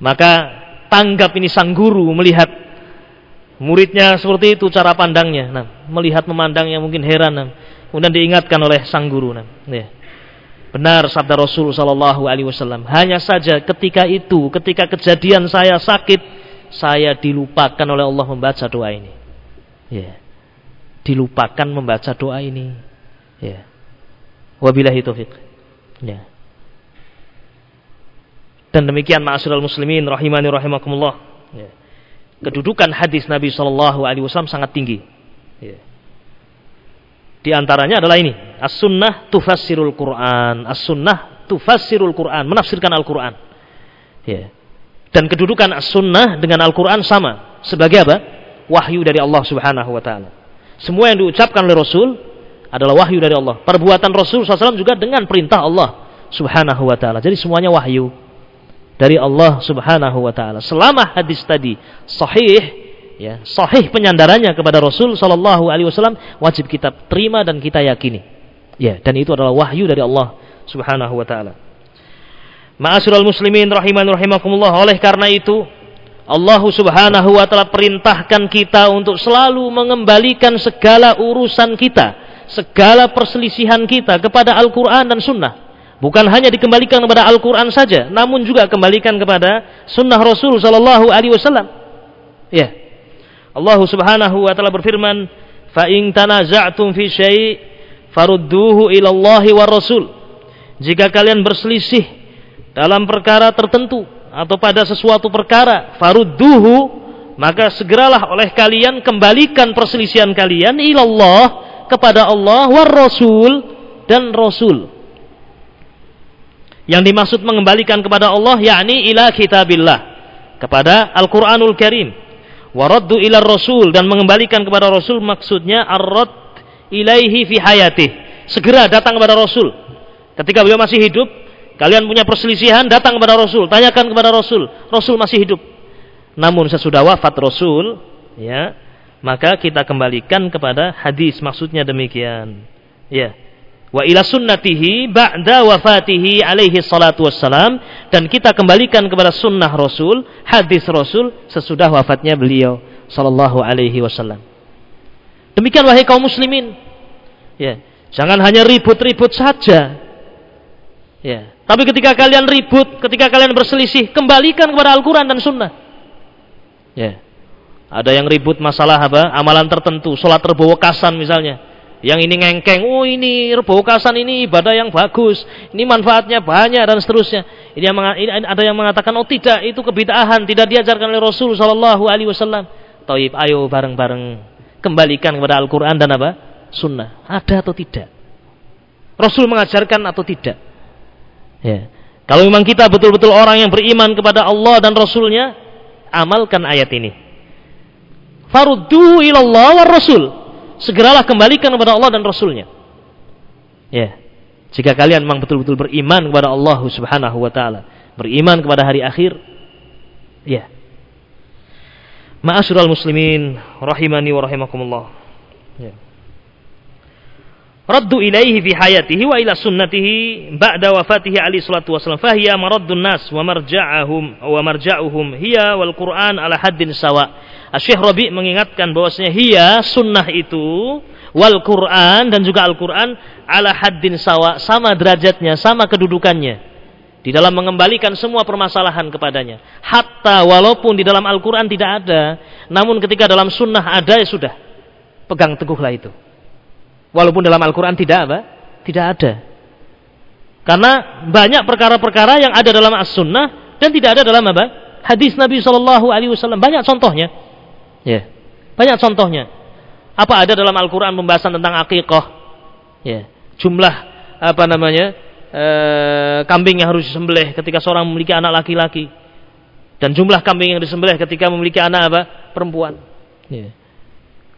Speaker 1: maka tanggap ini sang guru melihat muridnya seperti itu cara pandangnya nah melihat memandangnya mungkin heran nah. kemudian diingatkan oleh sang guru nah ya. benar sabda Rasul Shallallahu Alaihi Wasallam hanya saja ketika itu ketika kejadian saya sakit saya dilupakan oleh Allah membaca doa ini ya dilupakan membaca doa ini ya Wabillahi taufik. Ya. Dan demikian ma'asyiral muslimin rahimani rahimakumullah. Ya. Kedudukan hadis Nabi sallallahu alaihi wasallam sangat tinggi. Ya. Di antaranya adalah ini, as-sunnah tufassirul Quran. As-sunnah tufassirul Quran, menafsirkan Al-Qur'an. Ya. Dan kedudukan as-sunnah dengan Al-Qur'an sama, sebagai apa? Wahyu dari Allah Subhanahu wa taala. Semua yang diucapkan oleh Rasul adalah wahyu dari Allah. Perbuatan Rasul SAW juga dengan perintah Allah Subhanahu wa taala. Jadi semuanya wahyu dari Allah Subhanahu wa taala. Selama hadis tadi sahih ya, sahih penyandarannya kepada Rasul sallallahu alaihi wasallam wajib kita terima dan kita yakini. Ya, dan itu adalah wahyu dari Allah Subhanahu wa taala. Ma'asyiral muslimin rahiman rahimakumullah. Oleh karena itu Allah Subhanahu wa taala perintahkan kita untuk selalu mengembalikan segala urusan kita segala perselisihan kita kepada Al-Quran dan Sunnah. Bukan hanya dikembalikan kepada Al-Quran saja, namun juga kembalikan kepada Sunnah Rasul Sallallahu Alaihi Wasallam. Ya, Allah Subhanahu Wa Taala berfirman, "Fa'in tanaza'tum fi syai' farudduhu ila Allah wa Rasul." Jika kalian berselisih dalam perkara tertentu atau pada sesuatu perkara, farudduhu maka segeralah oleh kalian kembalikan perselisihan kalian ilallah kepada Allah war Rasul dan Rasul. Yang dimaksud mengembalikan kepada Allah yakni ila kitabillah kepada Al-Qur'anul Karim. Waraddu ila Rasul dan mengembalikan kepada Rasul maksudnya ar-rad ilaihi fi hayatih. Segera datang kepada Rasul. Ketika beliau masih hidup, kalian punya perselisihan, datang kepada Rasul, tanyakan kepada Rasul. Rasul masih hidup. Namun sesudah wafat Rasul, ya, maka kita kembalikan kepada hadis maksudnya demikian ya wa ila sunnatihi ba'da wafatihi alaihi salatu wassalam. Dan kita kembalikan kepada sunnah Rasul hadis Rasul sesudah wafatnya beliau sallallahu alaihi wasallam. Demikian wahai kaum muslimin. Ya jangan hanya ribut-ribut saja. Ya tapi ketika kalian ribut ketika kalian berselisih kembalikan kepada Al-Qur'an dan sunnah. Ya ada yang ribut masalah apa? Amalan tertentu, sholat kasan misalnya. Yang ini ngengkeng, oh ini kasan ini ibadah yang bagus, ini manfaatnya banyak dan seterusnya. Ini, yang ini ada yang mengatakan, oh tidak, itu kebid'ahan, tidak diajarkan oleh Rasul Shallallahu Alaihi Wasallam. Taib, ayo bareng-bareng kembalikan kepada Al-Quran dan apa? Sunnah. Ada atau tidak? Rasul mengajarkan atau tidak? Ya. Kalau memang kita betul-betul orang yang beriman kepada Allah dan Rasulnya, amalkan ayat ini farudduhu ilallah wa rasul. Segeralah kembalikan kepada Allah dan Rasulnya. Ya. Jika kalian memang betul-betul beriman kepada Allah Subhanahu wa taala, beriman kepada hari akhir, ya. Ma'asyiral muslimin rahimani wa rahimakumullah. Ya. Raddu ilaihi fi hayatihi wa ila sunnatihi ba'da wafatihi alaihi salatu wasallam fahiya maraddun nas wa marja'ahum wa marja'uhum hiya wal Qur'an ala haddin sawa' Syekh Rabi mengingatkan bahwasanya hiya sunnah itu Wal Quran dan juga Al Quran ala haddin sawa sama derajatnya, sama kedudukannya di dalam mengembalikan semua permasalahan kepadanya. Hatta walaupun di dalam Al-Quran tidak ada, namun ketika dalam sunnah ada ya sudah. Pegang teguhlah itu. Walaupun dalam Al-Quran tidak apa? Tidak ada. Karena banyak perkara-perkara yang ada dalam as-sunnah dan tidak ada dalam apa? Hadis Nabi Shallallahu Alaihi Wasallam. Banyak contohnya. Ya, banyak contohnya. Apa ada dalam Al-Quran pembahasan tentang akikah? Ya, jumlah apa namanya Eh, kambing yang harus disembelih ketika seorang memiliki anak laki-laki dan jumlah kambing yang disembelih ketika memiliki anak apa perempuan. Yeah.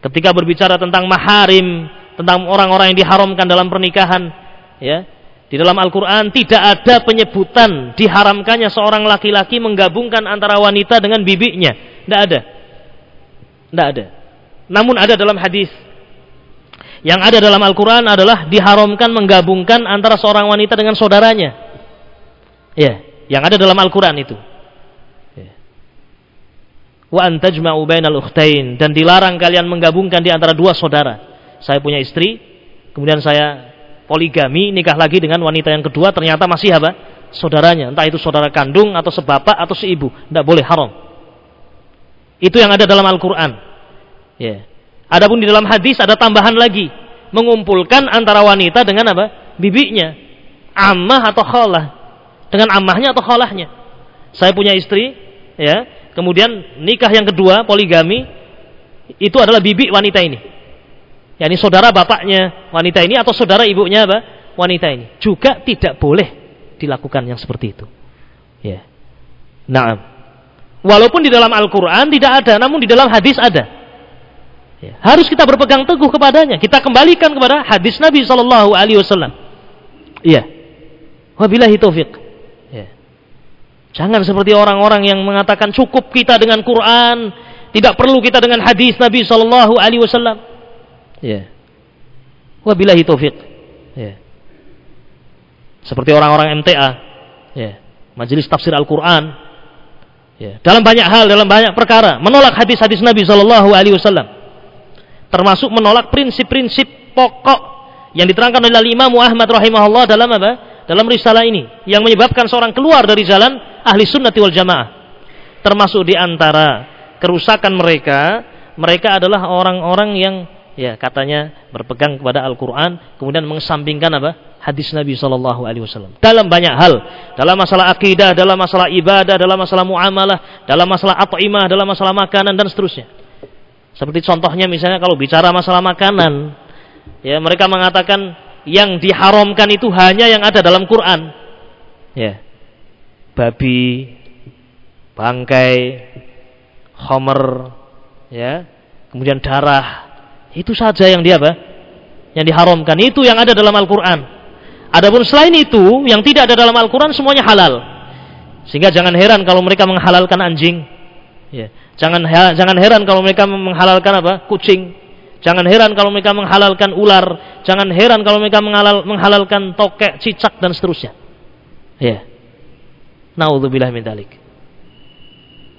Speaker 1: Ketika berbicara tentang maharim, tentang orang-orang yang diharamkan dalam pernikahan, ya di dalam Al-Quran tidak ada penyebutan diharamkannya seorang laki-laki menggabungkan antara wanita dengan bibinya. Tidak ada. Tidak ada. Namun ada dalam hadis yang ada dalam Al-Quran adalah diharamkan menggabungkan antara seorang wanita dengan saudaranya. Ya, yang ada dalam Al-Quran itu. Ya. Wa antajma'u bainal ukhtain dan dilarang kalian menggabungkan di antara dua saudara. Saya punya istri, kemudian saya poligami, nikah lagi dengan wanita yang kedua, ternyata masih apa? Saudaranya, entah itu saudara kandung atau sebapak atau seibu, tidak boleh haram. Itu yang ada dalam Al-Quran. Ya. Adapun di dalam hadis ada tambahan lagi, mengumpulkan antara wanita dengan apa? Bibinya, ammah atau khalah. Dengan ammahnya atau khalahnya. Saya punya istri, ya. Kemudian nikah yang kedua, poligami, itu adalah bibi wanita ini. yakni saudara bapaknya wanita ini atau saudara ibunya apa? Wanita ini. Juga tidak boleh dilakukan yang seperti itu. Ya. Nah, walaupun di dalam Al-Qur'an tidak ada, namun di dalam hadis ada. Ya, harus kita berpegang teguh kepadanya. Kita kembalikan kepada hadis Nabi Shallallahu Alaihi Wasallam. Iya. Wabillahi taufik. Ya. Jangan seperti orang-orang yang mengatakan cukup kita dengan Quran, tidak perlu kita dengan hadis Nabi Shallallahu Alaihi Wasallam. Ya. Wabillahi taufik. Ya. Seperti orang-orang MTA. Ya. Majelis Tafsir Al-Quran. Ya. Dalam banyak hal, dalam banyak perkara, menolak hadis-hadis Nabi Shallallahu Alaihi Wasallam termasuk menolak prinsip-prinsip pokok yang diterangkan oleh Imam Ahmad rahimahullah dalam apa? Dalam risalah ini yang menyebabkan seorang keluar dari jalan ahli sunnati wal jamaah. Termasuk di antara kerusakan mereka, mereka adalah orang-orang yang ya katanya berpegang kepada Al-Qur'an kemudian mengesampingkan apa? hadis Nabi Shallallahu alaihi wasallam. Dalam banyak hal, dalam masalah akidah, dalam masalah ibadah, dalam masalah muamalah, dalam masalah at'imah, dalam masalah makanan dan seterusnya. Seperti contohnya misalnya kalau bicara masalah makanan, ya mereka mengatakan yang diharamkan itu hanya yang ada dalam Quran. Ya. Babi, bangkai, homer, ya. Kemudian darah. Itu saja yang dia apa? Yang diharamkan. Itu yang ada dalam Al-Qur'an. Adapun selain itu, yang tidak ada dalam Al-Qur'an semuanya halal. Sehingga jangan heran kalau mereka menghalalkan anjing. Ya Jangan jangan heran kalau mereka menghalalkan apa? Kucing. Jangan heran kalau mereka menghalalkan ular. Jangan heran kalau mereka menghalal, menghalalkan tokek, cicak dan seterusnya. Ya. Nauzubillah min dalik.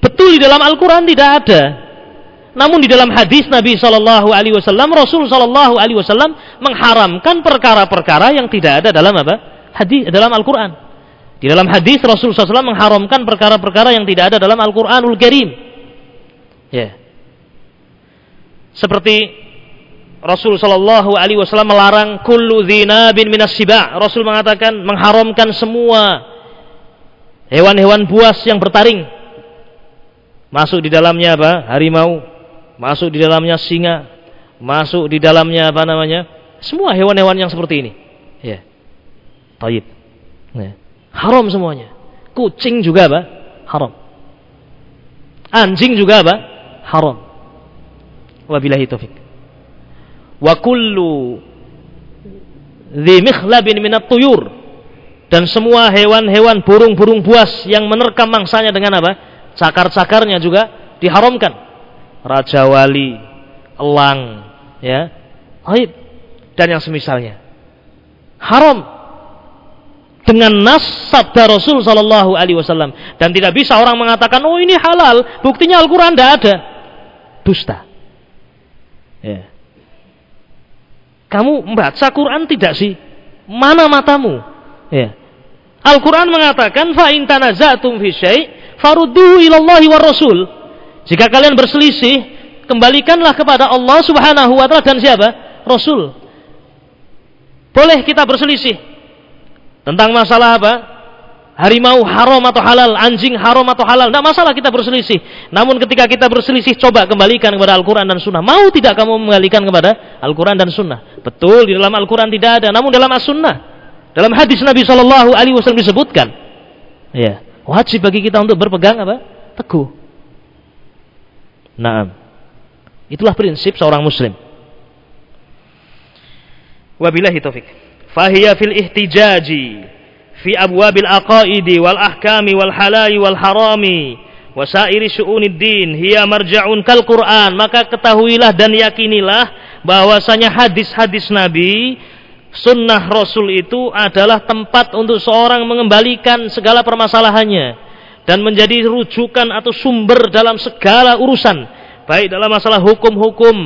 Speaker 1: Betul di dalam Al-Qur'an tidak ada. Namun di dalam hadis Nabi Shallallahu Alaihi Wasallam, Rasul Shallallahu Alaihi Wasallam mengharamkan perkara-perkara yang tidak ada dalam apa? Hadis dalam Al-Quran. Di dalam hadis Rasul SAW mengharamkan perkara-perkara yang tidak ada dalam Al-Quranul Karim. Ya. Seperti Rasul Shallallahu Alaihi Wasallam melarang kullu bin minas siba. Rasul mengatakan mengharamkan semua hewan-hewan buas yang bertaring. Masuk di dalamnya apa? Harimau. Masuk di dalamnya singa. Masuk di dalamnya apa namanya? Semua hewan-hewan yang seperti ini. Ya. Taib. Ya. Haram semuanya. Kucing juga apa? Haram. Anjing juga apa? haram. Wabillahi taufik. Wa kullu dhi minat tuyur dan semua hewan-hewan burung-burung buas yang menerkam mangsanya dengan apa? Cakar-cakarnya juga diharamkan. Raja wali, elang, ya. Aib dan yang semisalnya. Haram dengan nas sabda Rasul Shallallahu Alaihi Wasallam dan tidak bisa orang mengatakan oh ini halal buktinya Al Quran tidak ada dusta. Ya. Kamu membaca Quran tidak sih? Mana matamu? Ya. Al-Quran mengatakan fa in tanaza'tum fi syai' ilallahi war rasul. Jika kalian berselisih, kembalikanlah kepada Allah Subhanahu wa taala dan siapa? Rasul. Boleh kita berselisih tentang masalah apa? harimau haram atau halal, anjing haram atau halal. Tidak masalah kita berselisih. Namun ketika kita berselisih, coba kembalikan kepada Al-Quran dan Sunnah. Mau tidak kamu mengembalikan kepada Al-Quran dan Sunnah? Betul, di dalam Al-Quran tidak ada. Namun dalam As-Sunnah, dalam hadis Nabi Shallallahu Alaihi Wasallam disebutkan, ya wajib bagi kita untuk berpegang apa? Teguh. Nah, itulah prinsip seorang Muslim. Wabillahi taufik. Fahiyya fil ihtijaji fi abwabil aqaidi wal ahkami wal halali wal harami wasairi syu'unid din hiya marja'un kal Qur'an maka ketahuilah dan yakinilah bahwasanya hadis-hadis Nabi sunnah Rasul itu adalah tempat untuk seorang mengembalikan segala permasalahannya dan menjadi rujukan atau sumber dalam segala urusan baik dalam masalah hukum-hukum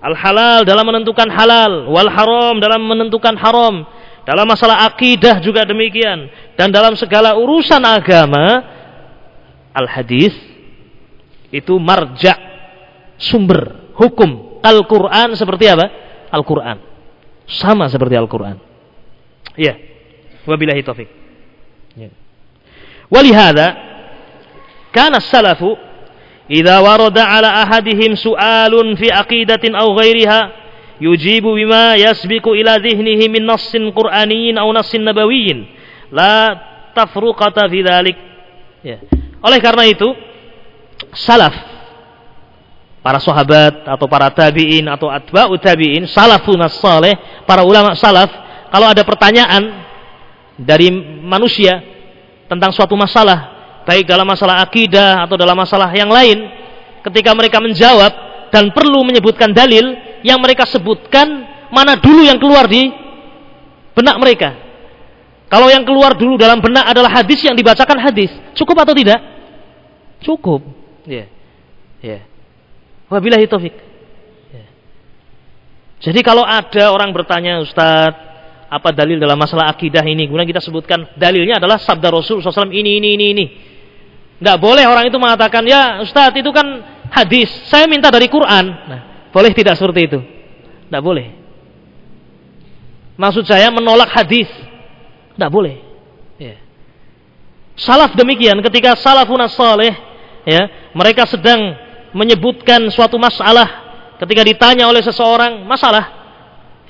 Speaker 1: al-halal dalam menentukan halal wal haram dalam menentukan haram dalam masalah akidah juga demikian. Dan dalam segala urusan agama, al-hadis itu marja sumber hukum Al-Quran seperti apa? Al-Quran. Sama seperti Al-Quran. Ya. Wabillahi taufik. Ya. Walihada kana salafu idza warada ala ahadihim su'alun fi aqidatin aw ghairiha yujibu bima yasbiku ila dhihnihi min nassin qur'aniyin aw nassin nabawiyyin la tafruqata fi dhalik ya. oleh karena itu salaf para sahabat atau para tabi'in atau atba'u tabi'in salafun saleh para ulama salaf kalau ada pertanyaan dari manusia tentang suatu masalah baik dalam masalah akidah atau dalam masalah yang lain ketika mereka menjawab dan perlu menyebutkan dalil yang mereka sebutkan mana dulu yang keluar di benak mereka. Kalau yang keluar dulu dalam benak adalah hadis yang dibacakan hadis, cukup atau tidak? Cukup. Ya. Ya. Wabillahi taufik. Yeah. Jadi kalau ada orang bertanya, Ustadz, apa dalil dalam masalah akidah ini? Kemudian kita sebutkan dalilnya adalah sabda Rasul SAW ini, ini, ini, ini. Tidak boleh orang itu mengatakan, ya Ustadz itu kan hadis, saya minta dari Quran. Nah, boleh tidak seperti itu? Tidak boleh. Maksud saya menolak hadis. Tidak boleh. Ya. Salaf demikian ketika salafun saleh ya, mereka sedang menyebutkan suatu masalah ketika ditanya oleh seseorang masalah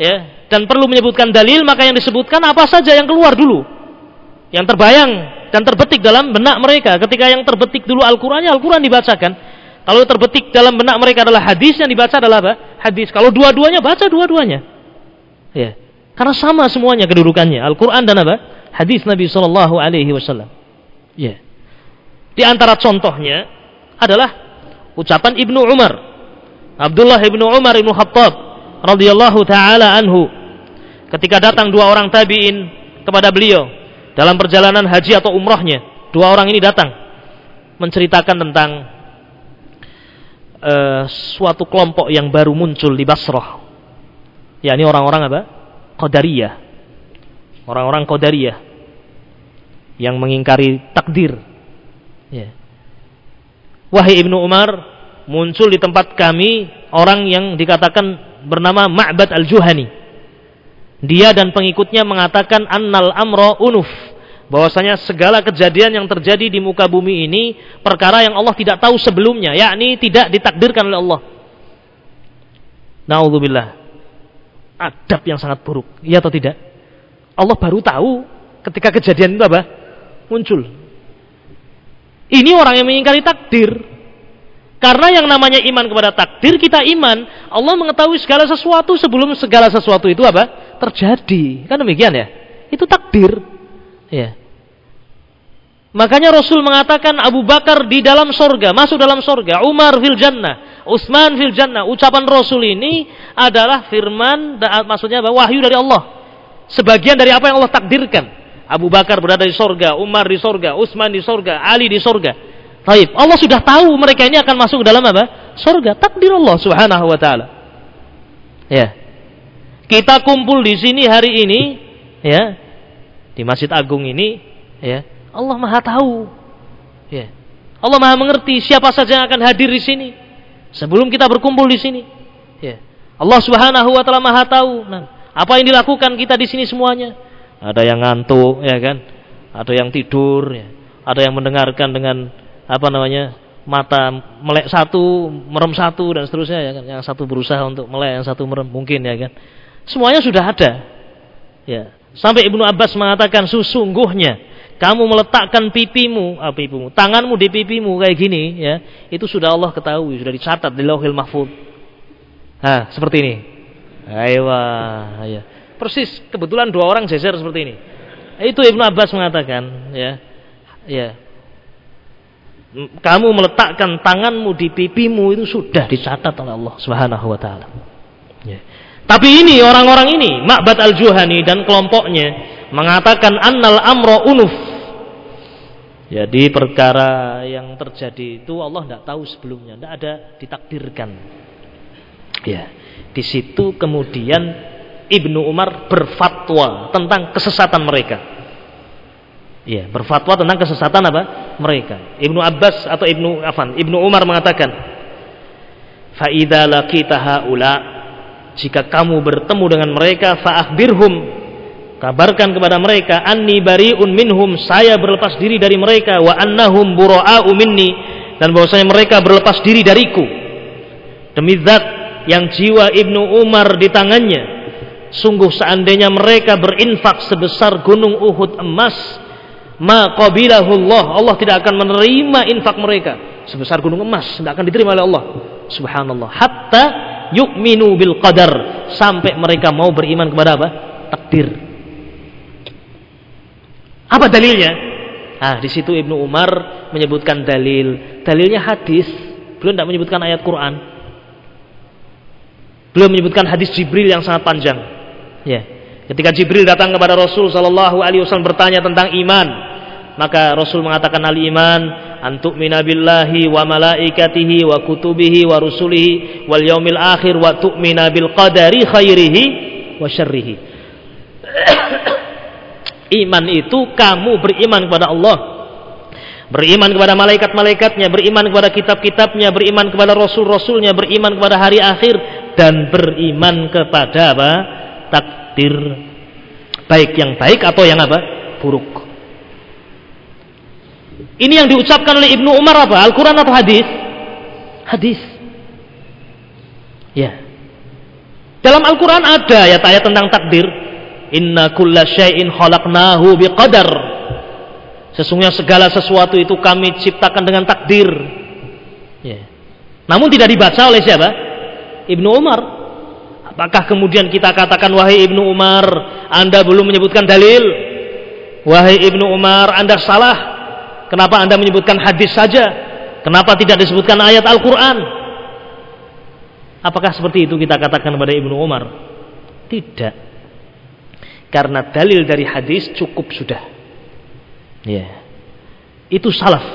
Speaker 1: ya dan perlu menyebutkan dalil maka yang disebutkan apa saja yang keluar dulu yang terbayang dan terbetik dalam benak mereka ketika yang terbetik dulu Al-Qur'annya Al-Qur'an dibacakan kalau terbetik dalam benak mereka adalah hadis yang dibaca adalah apa? Hadis. Kalau dua-duanya baca dua-duanya. Ya. Karena sama semuanya kedudukannya. Al-Qur'an dan apa? Hadis Nabi sallallahu alaihi wasallam. Ya. Di antara contohnya adalah ucapan Ibnu Umar. Abdullah Ibnu Umar Ibnu Khattab radhiyallahu taala anhu ketika datang dua orang tabi'in kepada beliau dalam perjalanan haji atau umrohnya. Dua orang ini datang menceritakan tentang uh, suatu kelompok yang baru muncul di Basrah. Ya, ini orang-orang apa? Qadariyah. Orang-orang Qadariyah yang mengingkari takdir. Ya. Wahai Ibnu Umar, muncul di tempat kami orang yang dikatakan bernama Ma'bad Al-Juhani. Dia dan pengikutnya mengatakan annal amro unuf bahwasanya segala kejadian yang terjadi di muka bumi ini perkara yang Allah tidak tahu sebelumnya, yakni tidak ditakdirkan oleh Allah. Nauzubillah. Adab yang sangat buruk. Iya atau tidak? Allah baru tahu ketika kejadian itu apa? Muncul. Ini orang yang mengingkari takdir. Karena yang namanya iman kepada takdir, kita iman. Allah mengetahui segala sesuatu sebelum segala sesuatu itu apa? Terjadi. Kan demikian ya? Itu takdir. Ya. Makanya Rasul mengatakan Abu Bakar di dalam sorga, masuk dalam sorga. Umar fil jannah, Utsman fil jannah. Ucapan Rasul ini adalah firman, maksudnya apa? Wahyu dari Allah. Sebagian dari apa yang Allah takdirkan. Abu Bakar berada di sorga, Umar di sorga, Utsman di sorga, Ali di sorga. Taib. Allah sudah tahu mereka ini akan masuk dalam apa? Sorga. Takdir Allah subhanahu wa ta'ala. Ya. kita kumpul di sini hari ini, ya, di Masjid Agung ini, ya, Allah Maha tahu. Ya. Allah Maha mengerti siapa saja yang akan hadir di sini sebelum kita berkumpul di sini. Ya. Allah Subhanahu wa taala Maha tahu. Nah, apa yang dilakukan kita di sini semuanya? Ada yang ngantuk, ya kan? Ada yang tidur, ya. Ada yang mendengarkan dengan apa namanya? mata melek satu, merem satu dan seterusnya ya kan. Yang satu berusaha untuk melek, yang satu merem mungkin ya kan. Semuanya sudah ada. Ya. Sampai Ibnu Abbas mengatakan sesungguhnya kamu meletakkan pipimu, apa pipimu, tanganmu di pipimu kayak gini ya, itu sudah Allah ketahui, sudah dicatat di Lauhil Mahfuz. Nah, seperti ini. Ayo, ya. Persis kebetulan dua orang geser seperti ini. Itu Ibnu Abbas mengatakan, ya. Ya, kamu meletakkan tanganmu di pipimu itu sudah dicatat oleh Allah Subhanahu wa taala. Ya. Tapi ini orang-orang ini, Ma'bad al-Juhani dan kelompoknya mengatakan annal amro unuf. Jadi perkara yang terjadi itu Allah tidak tahu sebelumnya, tidak ada ditakdirkan. Ya. Di situ kemudian Ibnu Umar berfatwa tentang kesesatan mereka. Ya, berfatwa tentang kesesatan apa? Mereka. Ibnu Abbas atau Ibnu Afan, Ibnu Umar mengatakan, "Fa idza laqita haula" Jika kamu bertemu dengan mereka, fa'akhbirhum kabarkan kepada mereka anni bariun minhum saya berlepas diri dari mereka wa annahum bura'u minni dan bahwasanya mereka berlepas diri dariku demi zat yang jiwa Ibnu Umar di tangannya sungguh seandainya mereka berinfak sebesar gunung Uhud emas ma qabilahullah Allah. Tidak akan menerima infak mereka. Sebesar gunung emas tidak akan diterima oleh Allah. Subhanallah. Hatta yu'minu bil qadar. Sampai mereka mau beriman kepada apa? Takdir. Apa dalilnya? Ah di situ Ibnu Umar menyebutkan dalil. Dalilnya hadis. Belum tidak menyebutkan ayat Quran. Belum menyebutkan hadis Jibril yang sangat panjang. Ya Ketika Jibril datang kepada Rasul sallallahu alaihi wasallam bertanya tentang iman, maka Rasul mengatakan al iman antuk minabillahi wa malaikatihi wa kutubihi wa rusulihi wal yaumil akhir wa tu'mina bil qadari khairihi wa syarrihi. iman itu kamu beriman kepada Allah, beriman kepada malaikat-malaikatnya, beriman kepada kitab-kitabnya, beriman kepada rasul-rasulnya, beriman kepada hari akhir dan beriman kepada apa? Takdir baik yang baik atau yang apa? Buruk. Ini yang diucapkan oleh Ibnu Umar apa? Al-Quran atau hadis? Hadis. Ya. Dalam Al-Quran ada ayat-ayat tentang takdir. Inna kulla syai'in khalaqnahu biqadar. Sesungguhnya segala sesuatu itu kami ciptakan dengan takdir. Ya. namun tidak dibaca oleh siapa? Ibnu Umar Apakah kemudian kita katakan wahai Ibnu Umar, Anda belum menyebutkan dalil? Wahai Ibnu Umar, Anda salah. Kenapa Anda menyebutkan hadis saja? Kenapa tidak disebutkan ayat Al-Qur'an? Apakah seperti itu kita katakan kepada Ibnu Umar? Tidak. Karena dalil dari hadis cukup sudah. Ya. Itu salaf.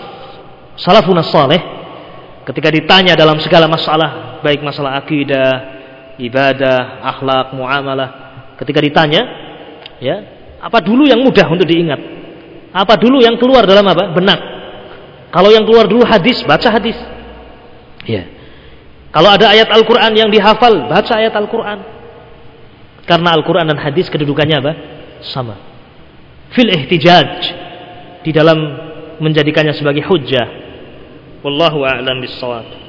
Speaker 1: Salafun saleh ketika ditanya dalam segala masalah, baik masalah akidah, ibadah, akhlak, muamalah. Ketika ditanya, ya, apa dulu yang mudah untuk diingat? Apa dulu yang keluar dalam apa? Benak. Kalau yang keluar dulu hadis, baca hadis. Ya. Kalau ada ayat Al-Qur'an yang dihafal, baca ayat Al-Qur'an. Karena Al-Qur'an dan hadis kedudukannya apa? Sama. Fil ihtijaj di dalam menjadikannya sebagai hujjah. Wallahu a'lam bissawab.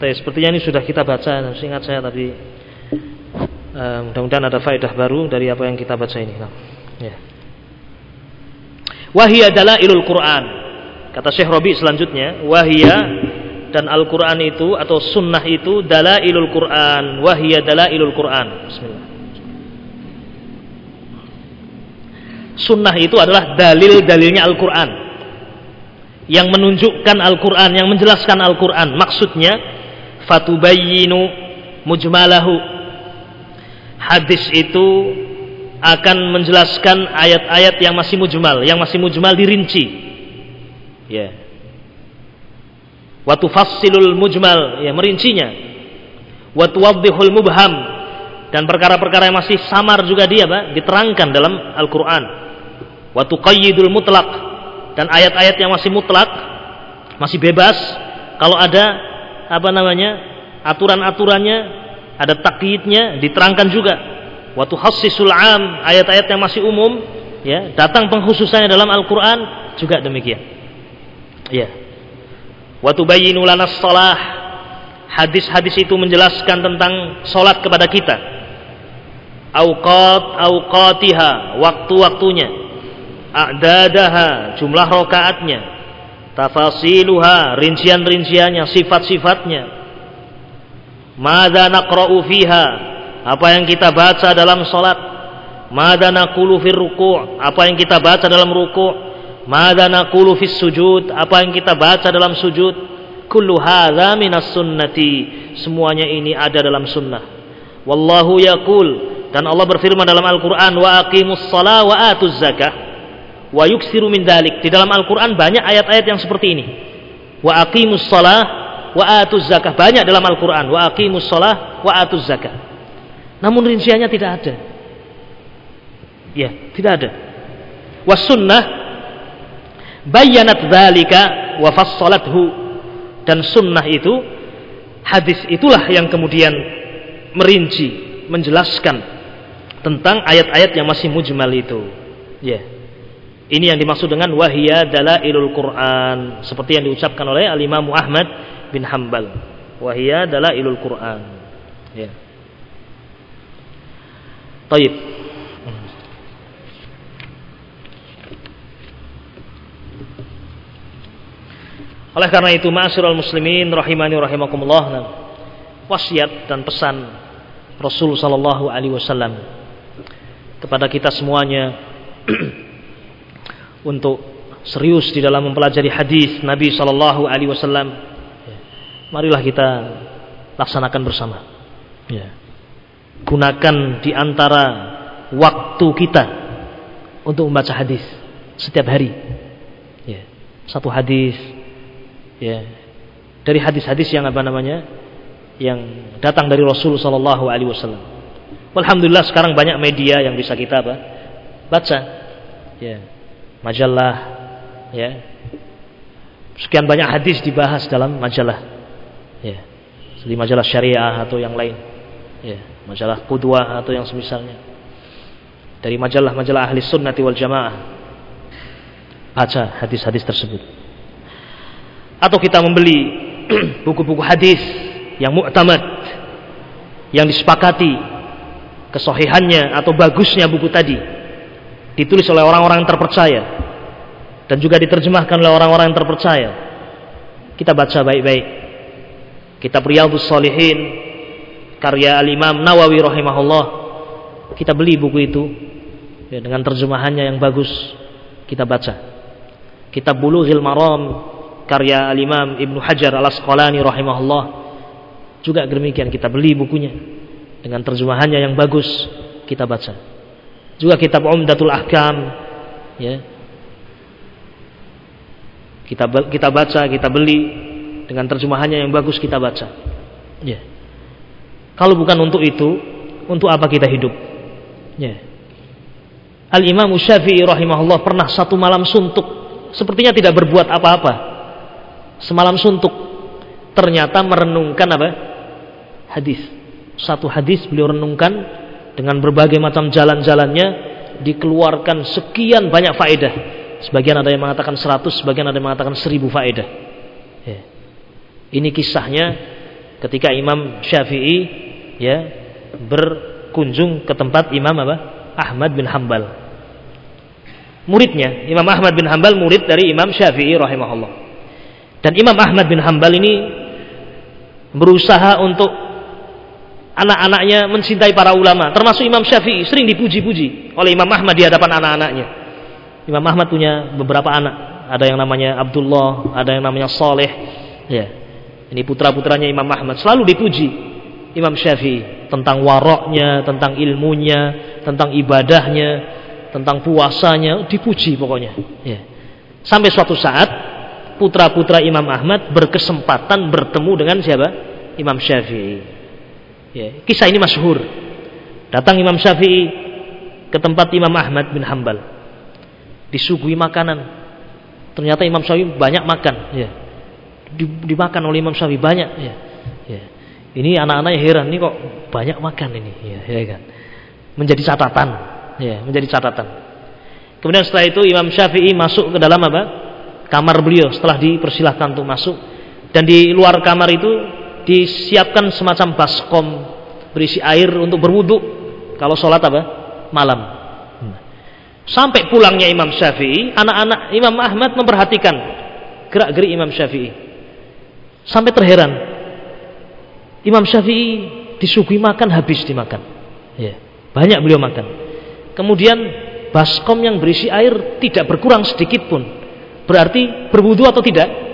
Speaker 1: Tapi sepertinya ini sudah kita baca, ingat saya tadi. Uh, mudah-mudahan ada faedah baru dari apa yang kita baca ini. Nah, ya. Wahia ilul Quran. Kata Syekh Robi selanjutnya, wahia dan Al-Quran itu atau sunnah itu ilul Quran. Wahia ilul Quran. Bismillah. Sunnah itu adalah dalil-dalilnya Al-Quran yang menunjukkan Al-Quran, yang menjelaskan Al-Quran. Maksudnya fatubayyinu mujmalahu hadis itu akan menjelaskan ayat-ayat yang masih mujmal yang masih mujmal dirinci ya yeah. watu fasilul mujmal ya merincinya wa tuwaddihul mubham dan perkara-perkara yang masih samar juga dia Pak, diterangkan dalam Al-Qur'an. Wa tuqayyidul mutlaq dan ayat-ayat yang masih mutlak masih bebas kalau ada apa namanya aturan-aturannya ada takyidnya diterangkan juga. Wa tuhassisul am ayat-ayat yang masih umum ya datang pengkhususannya dalam Al-Qur'an juga demikian. Ya. Wa tubayyinu lana shalah hadis-hadis itu menjelaskan tentang salat kepada kita. Awqat awqatiha waktu-waktunya. A'dadaha jumlah rokaatnya tafasiluha rincian-rinciannya sifat-sifatnya. Mada naqra'u fiha apa yang kita baca dalam salat. Mada naqulu fir ruku' apa yang kita baca dalam ruku' mada naqulu fis sujud apa yang kita baca dalam sujud. Kullu hadza minas sunnati semuanya ini ada dalam sunnah. Wallahu yaqul dan Allah berfirman dalam Al-Quran, wa aqimus salah wa atuz zakah wa yuksiru min dalik. Di dalam Al-Quran banyak ayat-ayat yang seperti ini. Wa aqimus salah wa atuz zakah. Banyak dalam Al-Quran. Wa aqimus salah wa atuz zakah. Namun rinciannya tidak ada. Ya, tidak ada. Wa sunnah bayanat dzalika wa fassalathu. Dan sunnah itu hadis itulah yang kemudian merinci, menjelaskan tentang ayat-ayat yang masih mujmal itu. Ya. Ini yang dimaksud dengan wahia dalailul Quran seperti yang diucapkan oleh Al-Imam Ahmad bin Hambal. Wahia dalailul Quran. Ya. Taib. Oleh karena itu, ma'asyiral muslimin rahimani rahimakumullah, wasiat dan pesan Rasul sallallahu alaihi wasallam kepada kita semuanya untuk serius di dalam mempelajari hadis Nabi Shallallahu Alaihi Wasallam. Marilah kita laksanakan bersama. Ya. Gunakan di antara waktu kita untuk membaca hadis setiap hari. Ya. Satu hadis, ya. dari hadis-hadis yang apa namanya, yang datang dari Rasul Shallallahu Alaihi Wasallam. Alhamdulillah sekarang banyak media yang bisa kita apa? baca. Ya. Majalah ya. Sekian banyak hadis dibahas dalam majalah. Ya. Di majalah syariah atau yang lain. Ya, majalah Qudwah atau yang semisalnya. Dari majalah-majalah ahli sunnati wal jamaah. Baca hadis-hadis tersebut. Atau kita membeli buku-buku hadis yang mu'tamad yang disepakati kesohihannya atau bagusnya buku tadi ditulis oleh orang-orang terpercaya dan juga diterjemahkan oleh orang-orang yang terpercaya. Kita baca baik-baik. Kitab Riyadhus Shalihin karya Al-Imam Nawawi rahimahullah. Kita beli buku itu ya, dengan terjemahannya yang bagus. Kita baca. Kitab Bulughil Maram karya Al-Imam Ibnu Hajar Al-Asqalani rahimahullah. Juga demikian kita beli bukunya dengan terjemahannya yang bagus. Kita baca. Juga kitab Umdatul Ahkam ya. Kita kita baca, kita beli dengan terjemahannya yang bagus kita baca. Ya. Kalau bukan untuk itu, untuk apa kita hidup? Ya. Al Imam Syafi'i rahimahullah pernah satu malam suntuk, sepertinya tidak berbuat apa-apa. Semalam suntuk, ternyata merenungkan apa? Hadis satu hadis beliau renungkan dengan berbagai macam jalan-jalannya dikeluarkan sekian banyak faedah. Sebagian ada yang mengatakan seratus, sebagian ada yang mengatakan seribu faedah. Ya. Ini kisahnya ketika Imam Syafi'i ya berkunjung ke tempat Imam apa? Ahmad bin Hambal. Muridnya Imam Ahmad bin Hambal murid dari Imam Syafi'i rahimahullah. Dan Imam Ahmad bin Hambal ini berusaha untuk anak-anaknya mencintai para ulama, termasuk Imam Syafi'i sering dipuji-puji oleh Imam Ahmad di hadapan anak-anaknya. Imam Ahmad punya beberapa anak, ada yang namanya Abdullah, ada yang namanya Saleh. Ya. Ini putra-putranya Imam Ahmad selalu dipuji Imam Syafi'i tentang waroknya, tentang ilmunya, tentang ibadahnya, tentang puasanya, dipuji pokoknya. Ya. Sampai suatu saat putra-putra Imam Ahmad berkesempatan bertemu dengan siapa? Imam Syafi'i Ya, kisah ini masyhur. Datang Imam Syafi'i ke tempat Imam Ahmad bin Hambal. Disuguhi makanan. Ternyata Imam Syafi'i banyak makan, ya. Dimakan oleh Imam Syafi'i banyak, ya. ya. Ini anak-anaknya heran, ini kok banyak makan ini, ya, ya kan. Menjadi catatan, ya, menjadi catatan. Kemudian setelah itu Imam Syafi'i masuk ke dalam apa? Kamar beliau setelah dipersilahkan untuk masuk dan di luar kamar itu disiapkan semacam baskom berisi air untuk berwudu kalau sholat apa? Malam. Sampai pulangnya Imam Syafi'i anak-anak Imam Ahmad memperhatikan gerak-gerik Imam Syafi'i. Sampai terheran. Imam Syafi'i disuguhi makan habis dimakan. Ya banyak beliau makan. Kemudian baskom yang berisi air tidak berkurang sedikit pun. Berarti berwudu atau tidak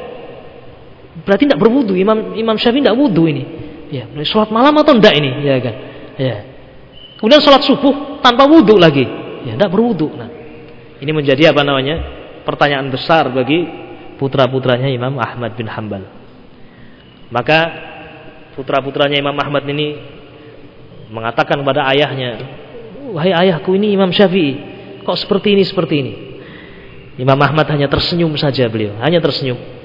Speaker 1: Berarti tidak berwudu. Imam Imam Syafi'i tidak wudu ini. Ya, sholat malam atau tidak ini? Ya kan? Ya. Kemudian sholat subuh tanpa wudu lagi. Ya, tidak berwudu. Nah, ini menjadi apa namanya? Pertanyaan besar bagi putra-putranya Imam Ahmad bin Hambal. Maka putra-putranya Imam Ahmad ini mengatakan kepada ayahnya, "Wahai ayahku ini Imam Syafi'i, kok seperti ini seperti ini?" Imam Ahmad hanya tersenyum saja beliau, hanya tersenyum.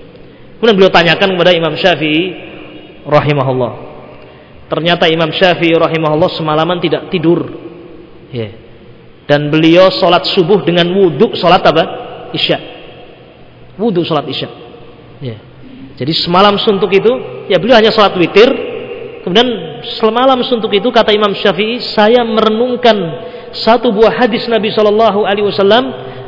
Speaker 1: Kemudian beliau tanyakan kepada Imam Syafi'i rahimahullah. Ternyata Imam Syafi'i rahimahullah semalaman tidak tidur. Ya. Dan beliau sholat subuh dengan wudhu sholat apa? Isya. Wudhu sholat isya. Ya. Jadi semalam suntuk itu, ya beliau hanya sholat witir. Kemudian semalam suntuk itu kata Imam Syafi'i, saya merenungkan satu buah hadis Nabi Shallallahu Alaihi Wasallam,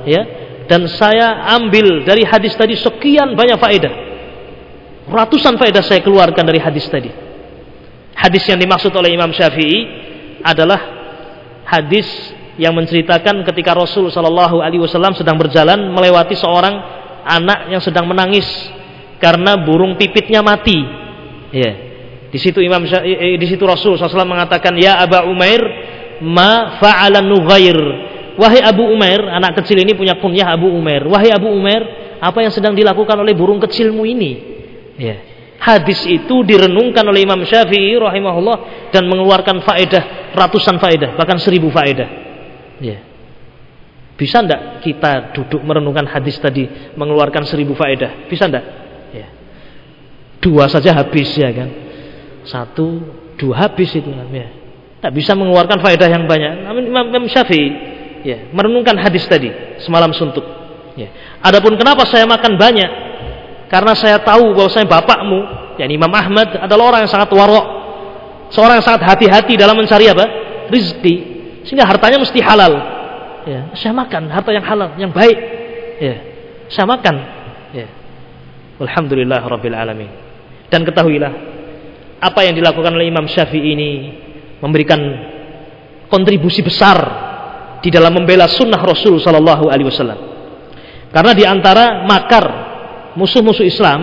Speaker 1: ya, dan saya ambil dari hadis tadi sekian banyak faedah. Ratusan faedah saya keluarkan dari hadis tadi. Hadis yang dimaksud oleh Imam Syafi'i adalah hadis yang menceritakan ketika Rasul Shallallahu Alaihi Wasallam sedang berjalan melewati seorang anak yang sedang menangis karena burung pipitnya mati. Ya. Di situ Imam Syafi'i, eh, di situ Rasul SAW mengatakan, Ya Aba Umair, ma fa'ala nughair. Wahai Abu Umair, anak kecil ini punya kunyah Abu Umair. Wahai Abu Umair, apa yang sedang dilakukan oleh burung kecilmu ini? Ya. Hadis itu direnungkan oleh Imam Syafi'i rahimahullah dan mengeluarkan faedah ratusan faedah bahkan seribu faedah. Ya. Bisa ndak kita duduk merenungkan hadis tadi mengeluarkan seribu faedah? Bisa ndak? Ya. Dua saja habis ya kan? Satu, dua habis itu kan ya. Tak bisa mengeluarkan faedah yang banyak. Namun Imam, Imam Syafi'i ya, merenungkan hadis tadi semalam suntuk. Ya. Adapun kenapa saya makan banyak? Karena saya tahu bahwa saya bapakmu, yakni Imam Ahmad adalah orang yang sangat warok. Seorang yang sangat hati-hati dalam mencari apa? Rizki. Sehingga hartanya mesti halal. Ya, saya makan harta yang halal, yang baik. Ya, saya makan. Ya. Alhamdulillah Rabbil Alamin. Dan ketahuilah, apa yang dilakukan oleh Imam Syafi'i ini memberikan kontribusi besar di dalam membela sunnah Rasul Sallallahu Alaihi Wasallam. Karena di antara makar musuh-musuh Islam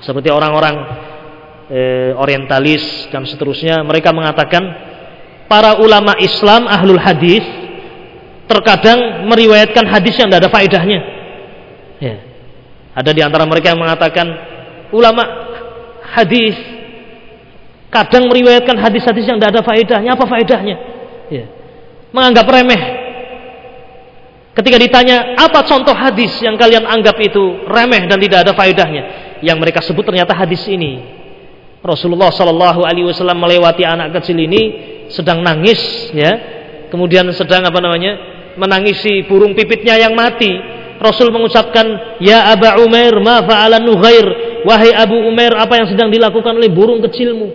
Speaker 1: seperti orang-orang e, orientalis dan seterusnya mereka mengatakan para ulama Islam ahlul hadis terkadang meriwayatkan hadis yang tidak ada faedahnya ya. ada di antara mereka yang mengatakan ulama hadis kadang meriwayatkan hadis-hadis yang tidak ada faedahnya apa faedahnya ya. menganggap remeh Ketika ditanya apa contoh hadis yang kalian anggap itu remeh dan tidak ada faedahnya, yang mereka sebut ternyata hadis ini. Rasulullah Shallallahu Alaihi Wasallam melewati anak kecil ini sedang nangis, ya, kemudian sedang apa namanya menangisi burung pipitnya yang mati. Rasul mengucapkan, Ya Aba Umair, ma fa'ala nughair. Wahai Abu Umair, apa yang sedang dilakukan oleh burung kecilmu?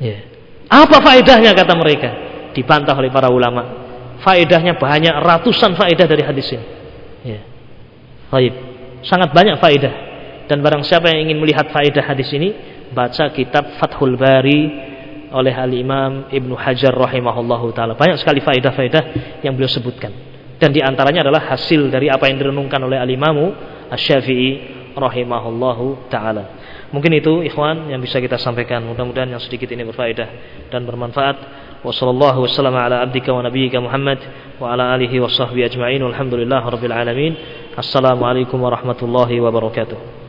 Speaker 1: Ya. Apa faedahnya kata mereka? Dibantah oleh para ulama faedahnya banyak ratusan faedah dari hadis ini. Ya. Baik. Sangat banyak faedah. Dan barang siapa yang ingin melihat faedah hadis ini, baca kitab Fathul Bari oleh Al-Imam Ibnu Hajar rahimahullahu taala. Banyak sekali faedah-faedah yang beliau sebutkan. Dan di antaranya adalah hasil dari apa yang direnungkan oleh Al-Imamu Asy-Syafi'i rahimahullahu taala. Mungkin itu ikhwan yang bisa kita sampaikan. Mudah-mudahan yang sedikit ini berfaedah dan bermanfaat. Wassallallahu wasallam ala abdika wa nabiyyika Muhammad wa ala alihi wa sahbihi ajma'in. Walhamdulillah rabbil alamin. Assalamualaikum warahmatullahi wabarakatuh.